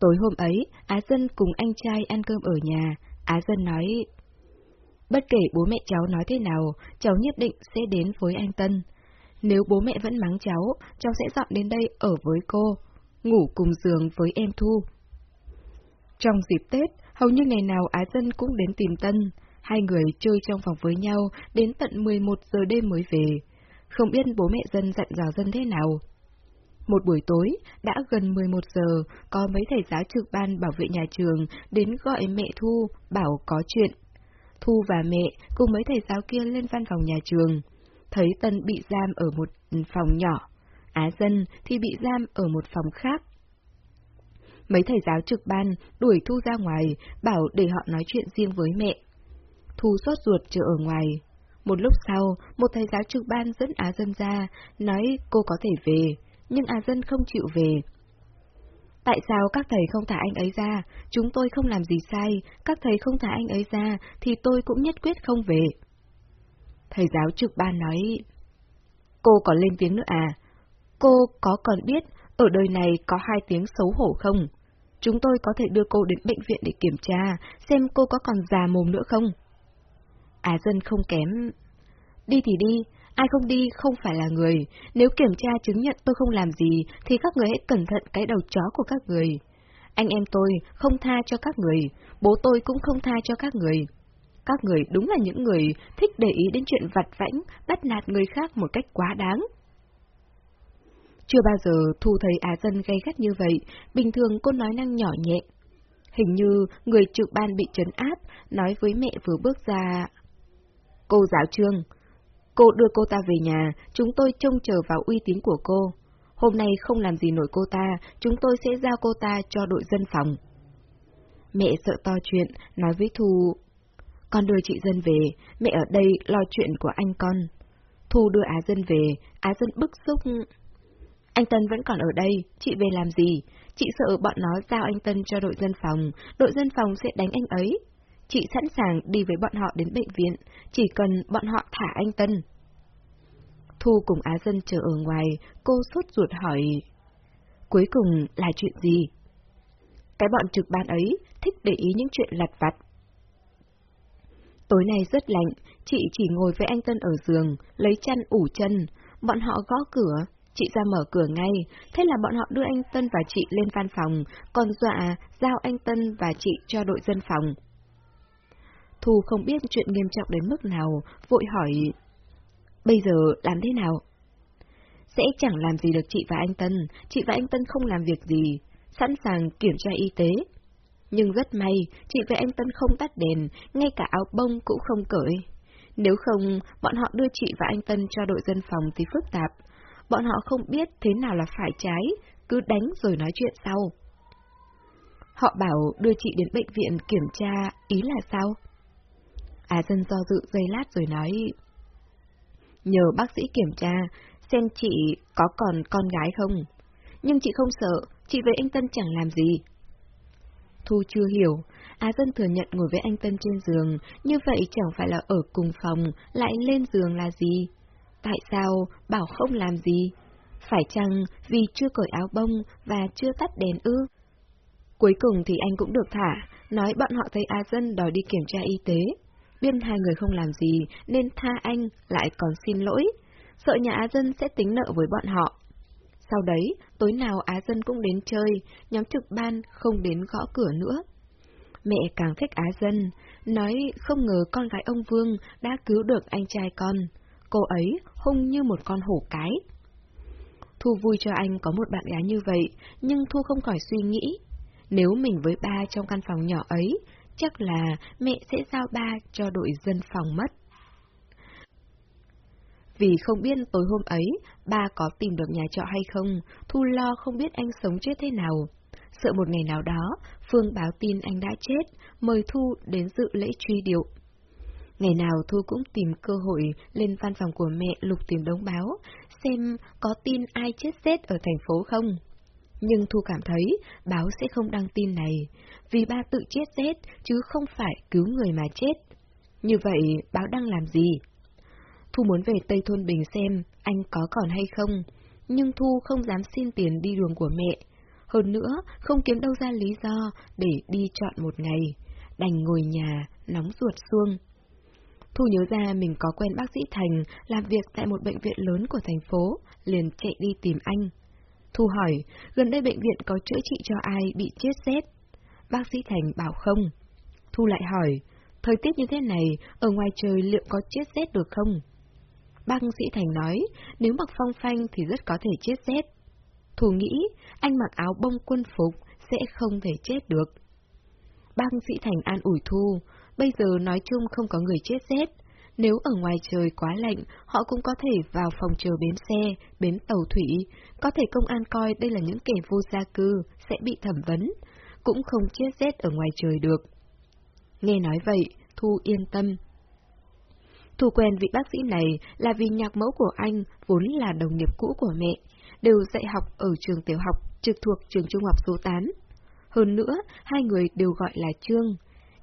Tối hôm ấy, Á Dân cùng anh trai ăn cơm ở nhà, Á Dân nói... Bất kể bố mẹ cháu nói thế nào, cháu nhất định sẽ đến với anh Tân. Nếu bố mẹ vẫn mắng cháu, cháu sẽ dọn đến đây ở với cô, ngủ cùng giường với em Thu. Trong dịp Tết, hầu như ngày nào Á Dân cũng đến tìm Tân, hai người chơi trong phòng với nhau đến tận 11 giờ đêm mới về. Không biết bố mẹ Dân dặn dò Dân thế nào. Một buổi tối, đã gần 11 giờ, có mấy thầy giáo trực ban bảo vệ nhà trường đến gọi mẹ Thu, bảo có chuyện. Thu và mẹ cùng mấy thầy giáo kia lên văn phòng nhà trường. Thấy Tân bị giam ở một phòng nhỏ, Á Dân thì bị giam ở một phòng khác. Mấy thầy giáo trực ban đuổi Thu ra ngoài, bảo để họ nói chuyện riêng với mẹ. Thu sốt ruột chờ ở ngoài. Một lúc sau, một thầy giáo trực ban dẫn Á Dân ra, nói cô có thể về, nhưng à Dân không chịu về. Tại sao các thầy không thả anh ấy ra? Chúng tôi không làm gì sai, các thầy không thả anh ấy ra, thì tôi cũng nhất quyết không về. Thầy giáo trực ban nói, cô còn lên tiếng nữa à? Cô có còn biết ở đời này có hai tiếng xấu hổ không? Chúng tôi có thể đưa cô đến bệnh viện để kiểm tra, xem cô có còn già mồm nữa không? À dân không kém. Đi thì đi, ai không đi không phải là người. Nếu kiểm tra chứng nhận tôi không làm gì, thì các người hãy cẩn thận cái đầu chó của các người. Anh em tôi không tha cho các người, bố tôi cũng không tha cho các người. Các người đúng là những người thích để ý đến chuyện vặt vãnh, bắt nạt người khác một cách quá đáng. Chưa bao giờ Thu thấy Á Dân gay gắt như vậy, bình thường cô nói năng nhỏ nhẹ. Hình như người trực ban bị trấn áp, nói với mẹ vừa bước ra. Cô giáo trương, cô đưa cô ta về nhà, chúng tôi trông chờ vào uy tín của cô. Hôm nay không làm gì nổi cô ta, chúng tôi sẽ giao cô ta cho đội dân phòng. Mẹ sợ to chuyện, nói với Thu, con đưa chị dân về, mẹ ở đây lo chuyện của anh con. Thu đưa Á Dân về, Á Dân bức xúc. Anh Tân vẫn còn ở đây, chị về làm gì? Chị sợ bọn nó giao anh Tân cho đội dân phòng, đội dân phòng sẽ đánh anh ấy. Chị sẵn sàng đi với bọn họ đến bệnh viện, chỉ cần bọn họ thả anh Tân. Thu cùng Á Dân chờ ở ngoài, cô sốt ruột hỏi. Cuối cùng là chuyện gì? Cái bọn trực ban ấy thích để ý những chuyện lặt vặt. Tối nay rất lạnh, chị chỉ ngồi với anh Tân ở giường, lấy chăn ủ chân, bọn họ gõ cửa, chị ra mở cửa ngay, thế là bọn họ đưa anh Tân và chị lên văn phòng, còn dọa giao anh Tân và chị cho đội dân phòng. Thu không biết chuyện nghiêm trọng đến mức nào, vội hỏi, bây giờ làm thế nào? Sẽ chẳng làm gì được chị và anh Tân, chị và anh Tân không làm việc gì, sẵn sàng kiểm tra y tế. Nhưng rất may, chị và anh Tân không tắt đèn, ngay cả áo bông cũng không cởi. Nếu không, bọn họ đưa chị và anh Tân cho đội dân phòng thì phức tạp. Bọn họ không biết thế nào là phải trái, cứ đánh rồi nói chuyện sau. Họ bảo đưa chị đến bệnh viện kiểm tra, ý là sao? À dân do dự giây lát rồi nói... Nhờ bác sĩ kiểm tra, xem chị có còn con gái không. Nhưng chị không sợ, chị với anh Tân chẳng làm gì. Thu chưa hiểu, Á Dân thừa nhận ngồi với anh Tân trên giường, như vậy chẳng phải là ở cùng phòng, lại lên giường là gì? Tại sao bảo không làm gì? Phải chăng vì chưa cởi áo bông và chưa tắt đèn ư? Cuối cùng thì anh cũng được thả, nói bọn họ thấy A Dân đòi đi kiểm tra y tế. Biết hai người không làm gì nên tha anh lại còn xin lỗi, sợ nhà Á Dân sẽ tính nợ với bọn họ. Sau đấy, tối nào Á Dân cũng đến chơi, nhóm trực ban không đến gõ cửa nữa. Mẹ càng thích Á Dân, nói không ngờ con gái ông Vương đã cứu được anh trai con. Cô ấy hung như một con hổ cái. Thu vui cho anh có một bạn gái như vậy, nhưng Thu không khỏi suy nghĩ. Nếu mình với ba trong căn phòng nhỏ ấy, chắc là mẹ sẽ giao ba cho đội dân phòng mất. Vì không biết tối hôm ấy, ba có tìm được nhà trọ hay không, Thu lo không biết anh sống chết thế nào. Sợ một ngày nào đó, Phương báo tin anh đã chết, mời Thu đến dự lễ truy điệu. Ngày nào Thu cũng tìm cơ hội lên văn phòng của mẹ lục tìm đống báo, xem có tin ai chết rét ở thành phố không. Nhưng Thu cảm thấy báo sẽ không đăng tin này, vì ba tự chết rét chứ không phải cứu người mà chết. Như vậy, báo đang làm gì? Thu muốn về Tây Thôn Bình xem anh có còn hay không, nhưng Thu không dám xin tiền đi đường của mẹ. Hơn nữa, không kiếm đâu ra lý do để đi chọn một ngày, đành ngồi nhà, nóng ruột xuông. Thu nhớ ra mình có quen bác sĩ Thành làm việc tại một bệnh viện lớn của thành phố, liền chạy đi tìm anh. Thu hỏi, gần đây bệnh viện có chữa trị cho ai bị chết rét? Bác sĩ Thành bảo không. Thu lại hỏi, thời tiết như thế này, ở ngoài trời liệu có chết rét được không? Bác sĩ Thành nói, nếu mặc phong phanh thì rất có thể chết rét. Thu nghĩ, anh mặc áo bông quân phục sẽ không thể chết được. Bác sĩ Thành an ủi Thu, bây giờ nói chung không có người chết rét. Nếu ở ngoài trời quá lạnh, họ cũng có thể vào phòng chờ bến xe, bến tàu thủy. Có thể công an coi đây là những kẻ vô gia cư, sẽ bị thẩm vấn. Cũng không chết rét ở ngoài trời được. Nghe nói vậy, Thu yên tâm, Thu quen vị bác sĩ này là vì nhạc mẫu của anh vốn là đồng nghiệp cũ của mẹ, đều dạy học ở trường tiểu học trực thuộc trường trung học số 8. Hơn nữa, hai người đều gọi là Trương.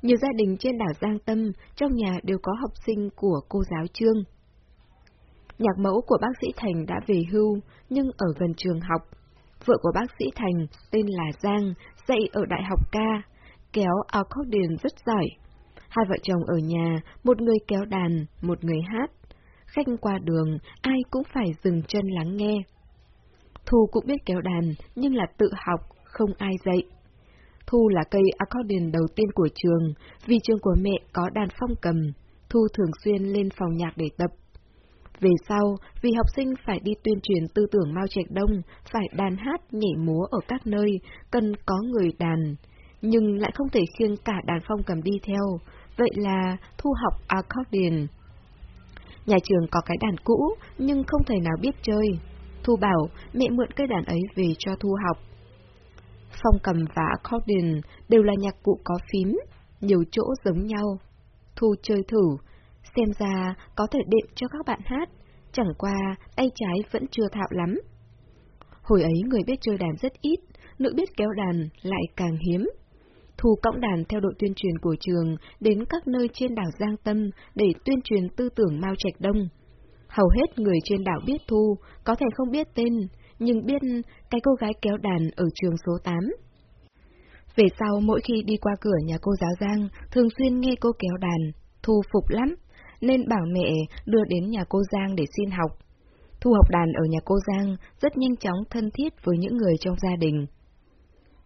Nhiều gia đình trên đảo Giang Tâm trong nhà đều có học sinh của cô giáo Trương. Nhạc mẫu của bác sĩ Thành đã về hưu, nhưng ở gần trường học. Vợ của bác sĩ Thành tên là Giang, dạy ở Đại học ca, kéo accordion rất giỏi. Hai vợ chồng ở nhà, một người kéo đàn, một người hát. Khách qua đường, ai cũng phải dừng chân lắng nghe. Thu cũng biết kéo đàn, nhưng là tự học, không ai dạy. Thu là cây accordion đầu tiên của trường, vì trường của mẹ có đàn phong cầm. Thu thường xuyên lên phòng nhạc để tập. Về sau, vì học sinh phải đi tuyên truyền tư tưởng Mao Trạch Đông, phải đàn hát, nhảy múa ở các nơi, cần có người đàn, nhưng lại không thể khiêng cả đàn phong cầm đi theo, vậy là Thu học accordion. Nhà trường có cái đàn cũ, nhưng không thể nào biết chơi. Thu bảo mẹ mượn cây đàn ấy về cho Thu học. Phong cầm và accordion đều là nhạc cụ có phím, nhiều chỗ giống nhau. Thu chơi thử, xem ra có thể đệm cho các bạn hát, chẳng qua tay trái vẫn chưa thạo lắm. Hồi ấy người biết chơi đàn rất ít, nữ biết kéo đàn lại càng hiếm. Thu cõng đàn theo đội tuyên truyền của trường đến các nơi trên đảo Giang Tâm để tuyên truyền tư tưởng Mao Trạch Đông. Hầu hết người trên đảo biết Thu, có thể không biết tên, nhưng biết cái cô gái kéo đàn ở trường số 8. Về sau mỗi khi đi qua cửa nhà cô giáo Giang, thường xuyên nghe cô kéo đàn, Thu phục lắm, nên bảo mẹ đưa đến nhà cô Giang để xin học. Thu học đàn ở nhà cô Giang rất nhanh chóng thân thiết với những người trong gia đình.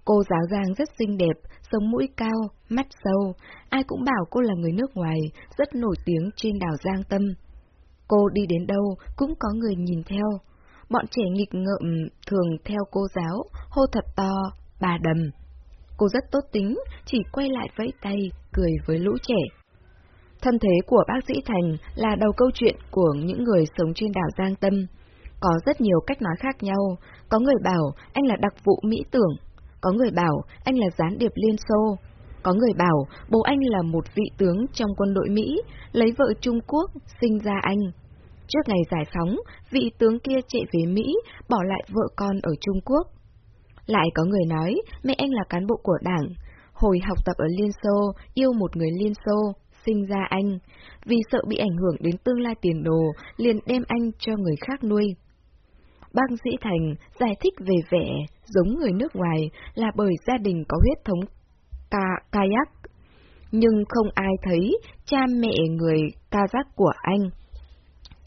Cô giáo Giang rất xinh đẹp, sống mũi cao, mắt sâu, ai cũng bảo cô là người nước ngoài, rất nổi tiếng trên đảo Giang Tâm. Cô đi đến đâu cũng có người nhìn theo. Bọn trẻ nghịch ngợm thường theo cô giáo, hô thật to, bà đầm. Cô rất tốt tính, chỉ quay lại vẫy tay, cười với lũ trẻ. Thân thế của bác sĩ Thành là đầu câu chuyện của những người sống trên đảo Giang Tâm. Có rất nhiều cách nói khác nhau, có người bảo anh là đặc vụ Mỹ tưởng, có người bảo anh là gián điệp Liên Xô, có người bảo bố anh là một vị tướng trong quân đội Mỹ, lấy vợ Trung Quốc, sinh ra anh. Trước ngày giải phóng, vị tướng kia chạy về Mỹ, bỏ lại vợ con ở Trung Quốc. Lại có người nói, mẹ anh là cán bộ của đảng. Hồi học tập ở Liên Xô, yêu một người Liên Xô, sinh ra anh. Vì sợ bị ảnh hưởng đến tương lai tiền đồ, liền đem anh cho người khác nuôi. Bác Dĩ Thành giải thích về vẻ giống người nước ngoài là bởi gia đình có huyết thống ca kayak, nhưng không ai thấy cha mẹ người Kazakh của anh.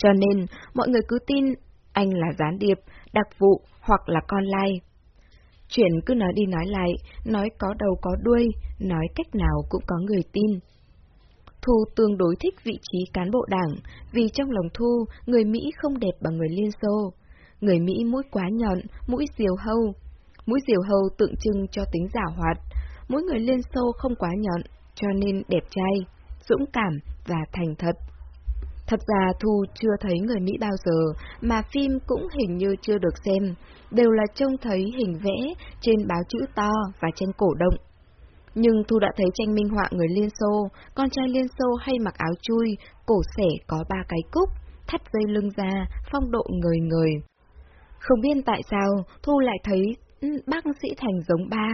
Cho nên, mọi người cứ tin anh là gián điệp, đặc vụ hoặc là con lai. Chuyện cứ nói đi nói lại, nói có đầu có đuôi, nói cách nào cũng có người tin. Thu tương đối thích vị trí cán bộ đảng, vì trong lòng Thu, người Mỹ không đẹp bằng người Liên Xô. Người Mỹ mũi quá nhọn, mũi diều hâu. Mũi diều hâu tượng trưng cho tính giả hoạt. Mỗi người Liên Xô không quá nhọn, cho nên đẹp trai, dũng cảm và thành thật. Thật ra Thu chưa thấy người Mỹ bao giờ, mà phim cũng hình như chưa được xem, đều là trông thấy hình vẽ trên báo chữ to và tranh cổ động. Nhưng Thu đã thấy tranh minh họa người Liên Xô, con trai Liên Xô hay mặc áo chui, cổ sẻ có ba cái cúc, thắt dây lưng ra, phong độ người người. Không biết tại sao, Thu lại thấy ừ, bác sĩ Thành giống ba.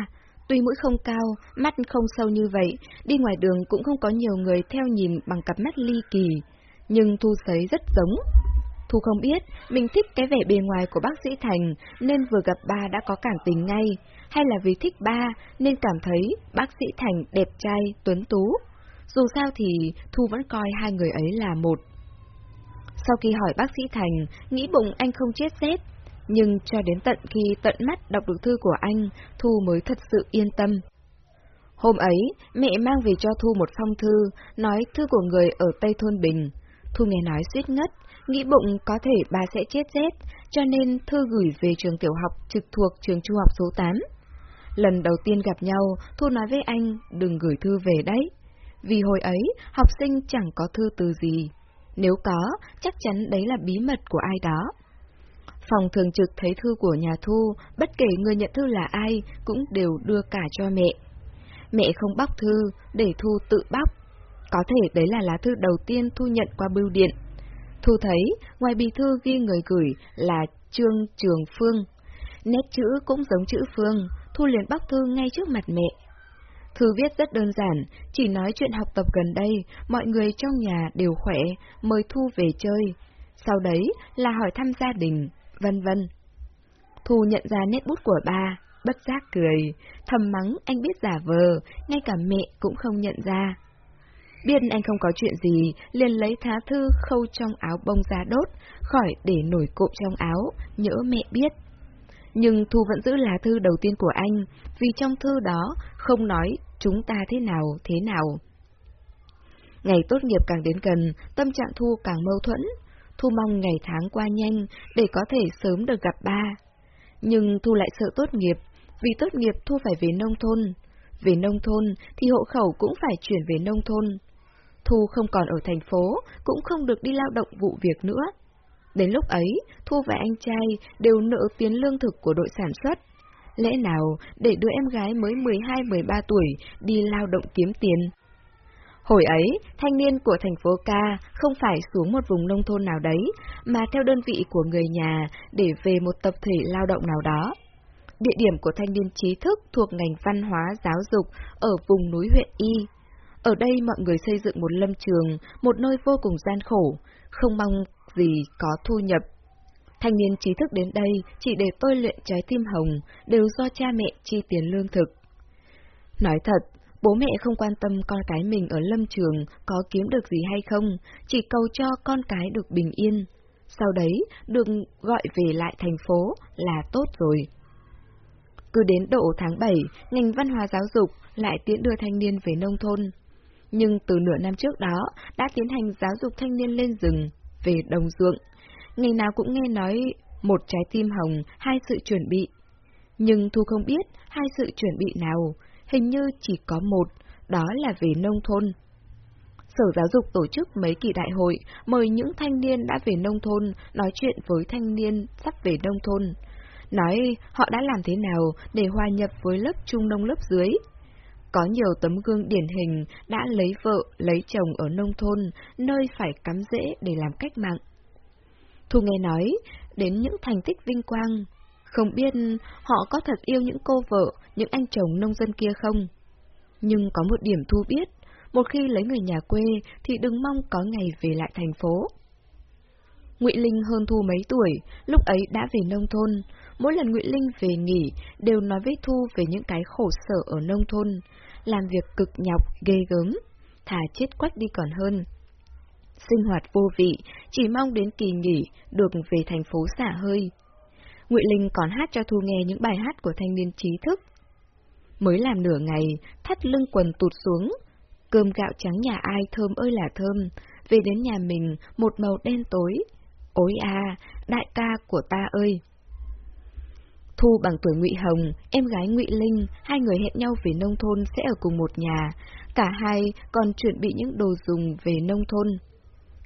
Tuy mũi không cao, mắt không sâu như vậy, đi ngoài đường cũng không có nhiều người theo nhìn bằng cặp mắt ly kỳ, nhưng Thu thấy rất giống. Thu không biết mình thích cái vẻ bề ngoài của bác sĩ Thành nên vừa gặp ba đã có cảm tình ngay, hay là vì thích ba nên cảm thấy bác sĩ Thành đẹp trai, tuấn tú. Dù sao thì Thu vẫn coi hai người ấy là một. Sau khi hỏi bác sĩ Thành, nghĩ bụng anh không chết rét, nhưng cho đến tận khi tận mắt đọc được thư của anh, Thu mới thật sự yên tâm. Hôm ấy, mẹ mang về cho Thu một phong thư, nói thư của người ở Tây Thôn Bình. Thu nghe nói suýt ngất, nghĩ bụng có thể bà sẽ chết rét, cho nên thư gửi về trường tiểu học trực thuộc trường trung học số 8. Lần đầu tiên gặp nhau, Thu nói với anh đừng gửi thư về đấy. Vì hồi ấy, học sinh chẳng có thư từ gì. Nếu có, chắc chắn đấy là bí mật của ai đó. Phòng thường trực thấy thư của nhà Thu, bất kể người nhận thư là ai, cũng đều đưa cả cho mẹ. Mẹ không bóc thư, để Thu tự bóc. Có thể đấy là lá thư đầu tiên Thu nhận qua bưu điện. Thu thấy, ngoài bì thư ghi người gửi là Trương Trường Phương. Nét chữ cũng giống chữ Phương, Thu liền bóc thư ngay trước mặt mẹ. Thư viết rất đơn giản, chỉ nói chuyện học tập gần đây, mọi người trong nhà đều khỏe, mời Thu về chơi. Sau đấy là hỏi thăm gia đình, vân vân. Thu nhận ra nét bút của ba, bất giác cười, thầm mắng anh biết giả vờ, ngay cả mẹ cũng không nhận ra. Biết anh không có chuyện gì, liền lấy thá thư khâu trong áo bông ra đốt, khỏi để nổi cộm trong áo, nhỡ mẹ biết. Nhưng Thu vẫn giữ lá thư đầu tiên của anh, vì trong thư đó không nói chúng ta thế nào thế nào. Ngày tốt nghiệp càng đến gần, tâm trạng Thu càng mâu thuẫn. Thu mong ngày tháng qua nhanh để có thể sớm được gặp ba. Nhưng Thu lại sợ tốt nghiệp, vì tốt nghiệp Thu phải về nông thôn. Về nông thôn thì hộ khẩu cũng phải chuyển về nông thôn. Thu không còn ở thành phố, cũng không được đi lao động vụ việc nữa. Đến lúc ấy, Thu và anh trai đều nợ tiền lương thực của đội sản xuất. Lẽ nào để đứa em gái mới 12-13 tuổi đi lao động kiếm tiền? Hồi ấy, thanh niên của thành phố Ca không phải xuống một vùng nông thôn nào đấy, mà theo đơn vị của người nhà để về một tập thể lao động nào đó. Địa điểm của thanh niên trí thức thuộc ngành văn hóa giáo dục ở vùng núi huyện Y. Ở đây mọi người xây dựng một lâm trường, một nơi vô cùng gian khổ, không mong gì có thu nhập. Thanh niên trí thức đến đây chỉ để tôi luyện trái tim hồng, đều do cha mẹ chi tiền lương thực. Nói thật, bố mẹ không quan tâm con cái mình ở lâm trường có kiếm được gì hay không, chỉ cầu cho con cái được bình yên. sau đấy được gọi về lại thành phố là tốt rồi. Cứ đến độ tháng 7, ngành văn hóa giáo dục lại tiễn đưa thanh niên về nông thôn. Nhưng từ nửa năm trước đó đã tiến hành giáo dục thanh niên lên rừng, về đồng ruộng. Ngày nào cũng nghe nói một trái tim hồng, hai sự chuẩn bị. Nhưng Thu không biết hai sự chuẩn bị nào, hình như chỉ có một, đó là về nông thôn. Sở Giáo dục tổ chức mấy kỳ đại hội, mời những thanh niên đã về nông thôn nói chuyện với thanh niên sắp về nông thôn. Nói họ đã làm thế nào để hòa nhập với lớp trung nông lớp dưới. Có nhiều tấm gương điển hình đã lấy vợ, lấy chồng ở nông thôn, nơi phải cắm rễ để làm cách mạng. Thu nghe nói đến những thành tích vinh quang, không biết họ có thật yêu những cô vợ, những anh chồng nông dân kia không? Nhưng có một điểm Thu biết, một khi lấy người nhà quê thì đừng mong có ngày về lại thành phố. Ngụy Linh hơn Thu mấy tuổi, lúc ấy đã về nông thôn. Mỗi lần Ngụy Linh về nghỉ, đều nói với Thu về những cái khổ sở ở nông thôn, làm việc cực nhọc, ghê gớm, thà chết quách đi còn hơn. Sinh hoạt vô vị, chỉ mong đến kỳ nghỉ, được về thành phố xả hơi. Ngụy Linh còn hát cho Thu nghe những bài hát của thanh niên trí thức. Mới làm nửa ngày, thắt lưng quần tụt xuống, cơm gạo trắng nhà ai thơm ơi là thơm, về đến nhà mình một màu đen tối. Ôi à, đại ca của ta ơi! Thu bằng tuổi Ngụy Hồng, em gái Ngụy Linh, hai người hẹn nhau về nông thôn sẽ ở cùng một nhà, cả hai còn chuẩn bị những đồ dùng về nông thôn.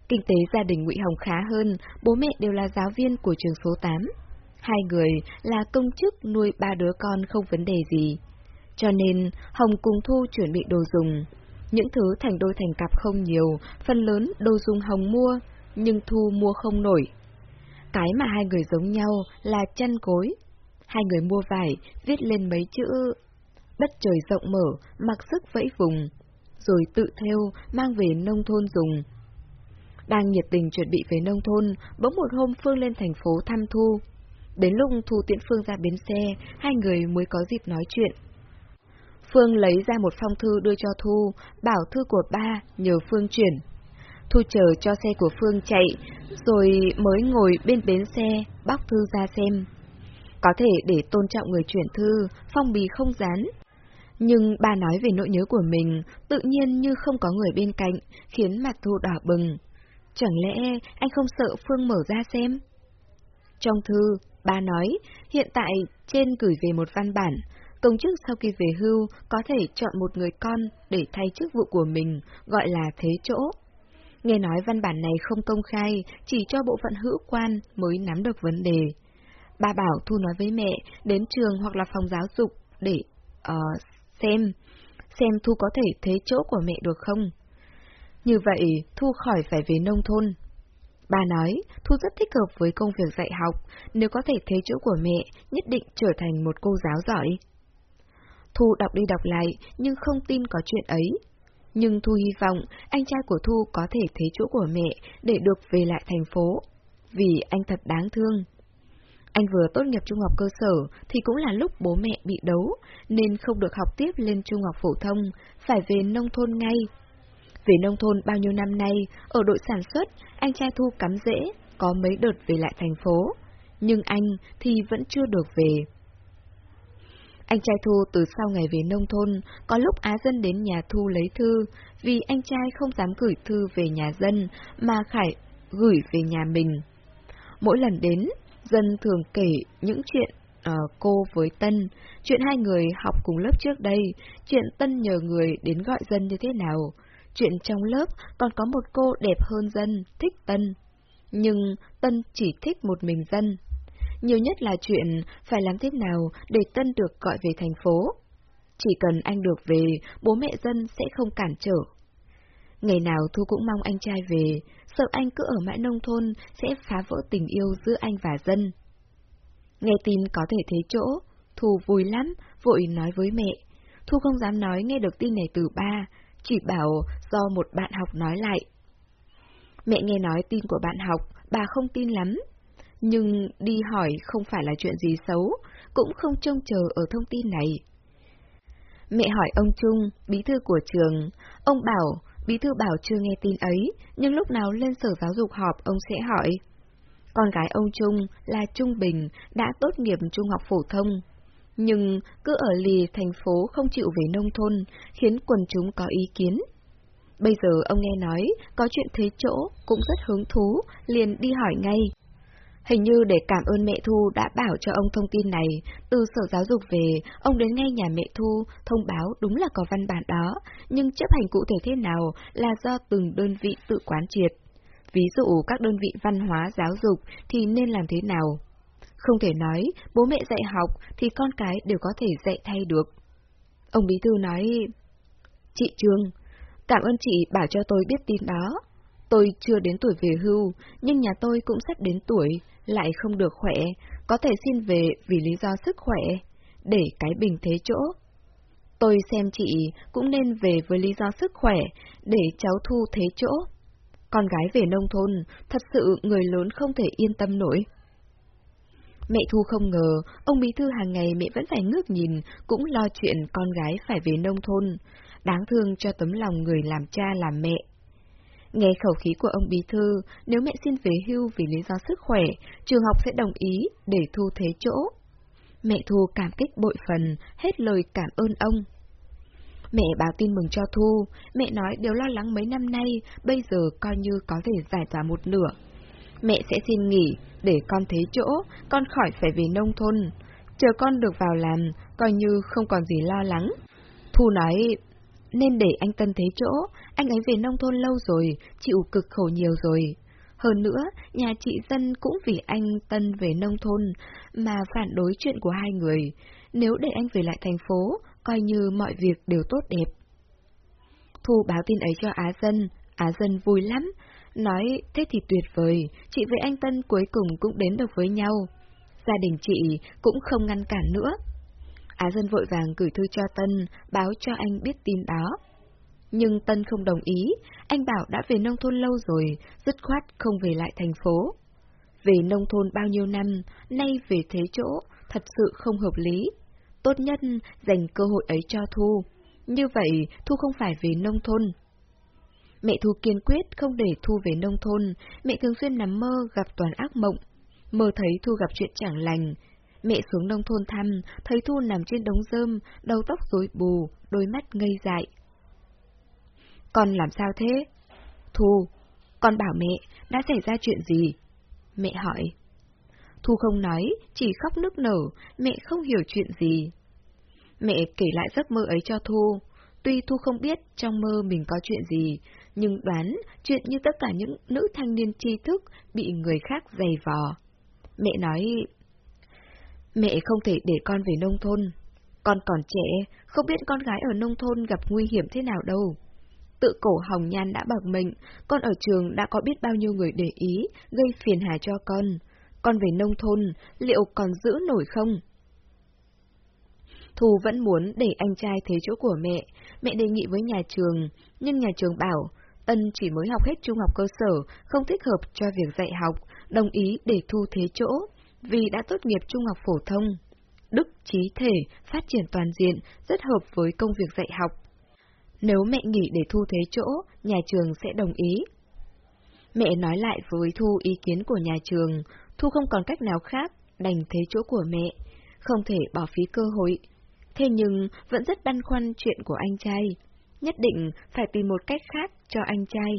Kinh tế gia đình Ngụy Hồng khá hơn, bố mẹ đều là giáo viên của trường số 8. Hai người là công chức nuôi ba đứa con không vấn đề gì. Cho nên, Hồng cùng Thu chuẩn bị đồ dùng. Những thứ thành đôi thành cặp không nhiều, phần lớn đồ dùng Hồng mua, nhưng Thu mua không nổi. Cái mà hai người giống nhau là chăn cối, Hai người mua vải, viết lên mấy chữ Đất trời rộng mở, mặc sức vẫy vùng, rồi tự theo, mang về nông thôn dùng. Đang nhiệt tình chuẩn bị về nông thôn, bỗng một hôm Phương lên thành phố thăm Thu. Đến lúc Thu tiễn Phương ra bến xe, hai người mới có dịp nói chuyện. Phương lấy ra một phong thư đưa cho Thu, bảo thư của ba, nhờ Phương chuyển. Thu chờ cho xe của Phương chạy, rồi mới ngồi bên bến xe, bóc thư ra xem. Có thể để tôn trọng người chuyển thư, phong bì không dán. Nhưng bà nói về nỗi nhớ của mình, tự nhiên như không có người bên cạnh, khiến mặt Thu đỏ bừng. Chẳng lẽ anh không sợ Phương mở ra xem? Trong thư, bà nói, hiện tại trên gửi về một văn bản, công chức sau khi về hưu có thể chọn một người con để thay chức vụ của mình, gọi là thế chỗ. Nghe nói văn bản này không công khai, chỉ cho bộ phận hữu quan mới nắm được vấn đề. Ba bảo Thu nói với mẹ đến trường hoặc là phòng giáo dục để uh, xem, xem Thu có thể thế chỗ của mẹ được không. Như vậy, Thu khỏi phải về nông thôn. Bà nói, Thu rất thích hợp với công việc dạy học, nếu có thể thế chỗ của mẹ, nhất định trở thành một cô giáo giỏi. Thu đọc đi đọc lại, nhưng không tin có chuyện ấy. Nhưng Thu hy vọng anh trai của Thu có thể thế chỗ của mẹ để được về lại thành phố, vì anh thật đáng thương. Anh vừa tốt nghiệp trung học cơ sở thì cũng là lúc bố mẹ bị đấu, nên không được học tiếp lên trung học phổ thông, phải về nông thôn ngay. Về nông thôn bao nhiêu năm nay, ở đội sản xuất, anh trai Thu cắm rễ, có mấy đợt về lại thành phố, nhưng anh thì vẫn chưa được về. Anh trai Thu từ sau ngày về nông thôn, có lúc Á Dân đến nhà Thu lấy thư, vì anh trai không dám gửi thư về nhà dân, mà Khải gửi về nhà mình. Mỗi lần đến, Dân thường kể những chuyện uh, cô với Tân, chuyện hai người học cùng lớp trước đây, chuyện Tân nhờ người đến gọi Dân như thế nào, chuyện trong lớp còn có một cô đẹp hơn Dân, thích Tân. Nhưng Tân chỉ thích một mình Dân. Nhiều nhất là chuyện phải làm thế nào để Tân được gọi về thành phố. Chỉ cần anh được về, bố mẹ Dân sẽ không cản trở. Ngày nào Thu cũng mong anh trai về, sợ anh cứ ở mãi nông thôn sẽ phá vỡ tình yêu giữa anh và dân. Nghe tin có thể thế chỗ, Thu vui lắm, vội nói với mẹ. Thu không dám nói nghe được tin này từ ba, chỉ bảo do một bạn học nói lại. Mẹ nghe nói tin của bạn học, bà không tin lắm. Nhưng đi hỏi không phải là chuyện gì xấu, cũng không trông chờ ở thông tin này. Mẹ hỏi ông Trung, bí thư của trường, ông bảo Bí thư bảo chưa nghe tin ấy, nhưng lúc nào lên sở giáo dục họp ông sẽ hỏi. Con gái ông Trung là Trung Bình, đã tốt nghiệp trung học phổ thông. Nhưng cứ ở lì thành phố không chịu về nông thôn, khiến quần chúng có ý kiến. Bây giờ ông nghe nói có chuyện thế chỗ, cũng rất hứng thú, liền đi hỏi ngay. Hình như để cảm ơn mẹ Thu đã bảo cho ông thông tin này, từ sở giáo dục về, ông đến ngay nhà mẹ Thu, thông báo đúng là có văn bản đó, nhưng chấp hành cụ thể thế nào là do từng đơn vị tự quán triệt. Ví dụ các đơn vị văn hóa giáo dục thì nên làm thế nào? Không thể nói, bố mẹ dạy học thì con cái đều có thể dạy thay được. Ông Bí Thư nói, Chị Trương, cảm ơn chị bảo cho tôi biết tin đó. Tôi chưa đến tuổi về hưu, nhưng nhà tôi cũng sắp đến tuổi, lại không được khỏe, có thể xin về vì lý do sức khỏe, để cái bình thế chỗ. Tôi xem chị cũng nên về với lý do sức khỏe, để cháu Thu thế chỗ. Con gái về nông thôn, thật sự người lớn không thể yên tâm nổi. Mẹ Thu không ngờ, ông bí thư hàng ngày mẹ vẫn phải ngước nhìn, cũng lo chuyện con gái phải về nông thôn. Đáng thương cho tấm lòng người làm cha làm mẹ. Nghe khẩu khí của ông bí thư, nếu mẹ xin về hưu vì lý do sức khỏe, trường học sẽ đồng ý để Thu thế chỗ. Mẹ Thu cảm kích bội phần, hết lời cảm ơn ông. Mẹ báo tin mừng cho Thu, mẹ nói điều lo lắng mấy năm nay, bây giờ coi như có thể giải tỏa một nửa. Mẹ sẽ xin nghỉ, để con thế chỗ, con khỏi phải về nông thôn. Chờ con được vào làm, coi như không còn gì lo lắng. Thu nói, nên để anh Tân thế chỗ, anh ấy về nông thôn lâu rồi, chịu cực khổ nhiều rồi. Hơn nữa, nhà chị dân cũng vì anh Tân về nông thôn mà phản đối chuyện của hai người. Nếu để anh về lại thành phố, coi như mọi việc đều tốt đẹp. Thu báo tin ấy cho Á Dân, Á Dân vui lắm, nói thế thì tuyệt vời, chị với anh Tân cuối cùng cũng đến được với nhau. Gia đình chị cũng không ngăn cản nữa. Á Dân vội vàng gửi thư cho Tân, báo cho anh biết tin đó. Nhưng Tân không đồng ý, anh bảo đã về nông thôn lâu rồi, dứt khoát không về lại thành phố. Về nông thôn bao nhiêu năm, nay về thế chỗ, thật sự không hợp lý. Tốt nhất dành cơ hội ấy cho Thu. Như vậy, Thu không phải về nông thôn. Mẹ Thu kiên quyết không để Thu về nông thôn, mẹ thường xuyên nằm mơ gặp toàn ác mộng. Mơ thấy Thu gặp chuyện chẳng lành. Mẹ xuống nông thôn thăm, thấy Thu nằm trên đống rơm, đầu tóc rối bù, đôi mắt ngây dại. Con làm sao thế? Thu, con bảo mẹ, đã xảy ra chuyện gì? Mẹ hỏi. Thu không nói, chỉ khóc nức nở, mẹ không hiểu chuyện gì. Mẹ kể lại giấc mơ ấy cho Thu. Tuy Thu không biết trong mơ mình có chuyện gì, nhưng đoán chuyện như tất cả những nữ thanh niên tri thức bị người khác giày vò. Mẹ nói, mẹ không thể để con về nông thôn. Con còn trẻ, không biết con gái ở nông thôn gặp nguy hiểm thế nào đâu. Tự cổ hồng nhan đã bạc mệnh, con ở trường đã có biết bao nhiêu người để ý, gây phiền hà cho con. Con về nông thôn, liệu còn giữ nổi không? Thu vẫn muốn để anh trai thế chỗ của mẹ, mẹ đề nghị với nhà trường, nhưng nhà trường bảo, Ân chỉ mới học hết trung học cơ sở, không thích hợp cho việc dạy học, đồng ý để Thu thế chỗ, vì đã tốt nghiệp trung học phổ thông. Đức, trí thể, phát triển toàn diện, rất hợp với công việc dạy học. Nếu mẹ nghỉ để Thu thế chỗ, nhà trường sẽ đồng ý. Mẹ nói lại với Thu ý kiến của nhà trường, Thu không còn cách nào khác, đành thế chỗ của mẹ, không thể bỏ phí cơ hội. Thế nhưng vẫn rất băn khoăn chuyện của anh trai, nhất định phải tìm một cách khác cho anh trai.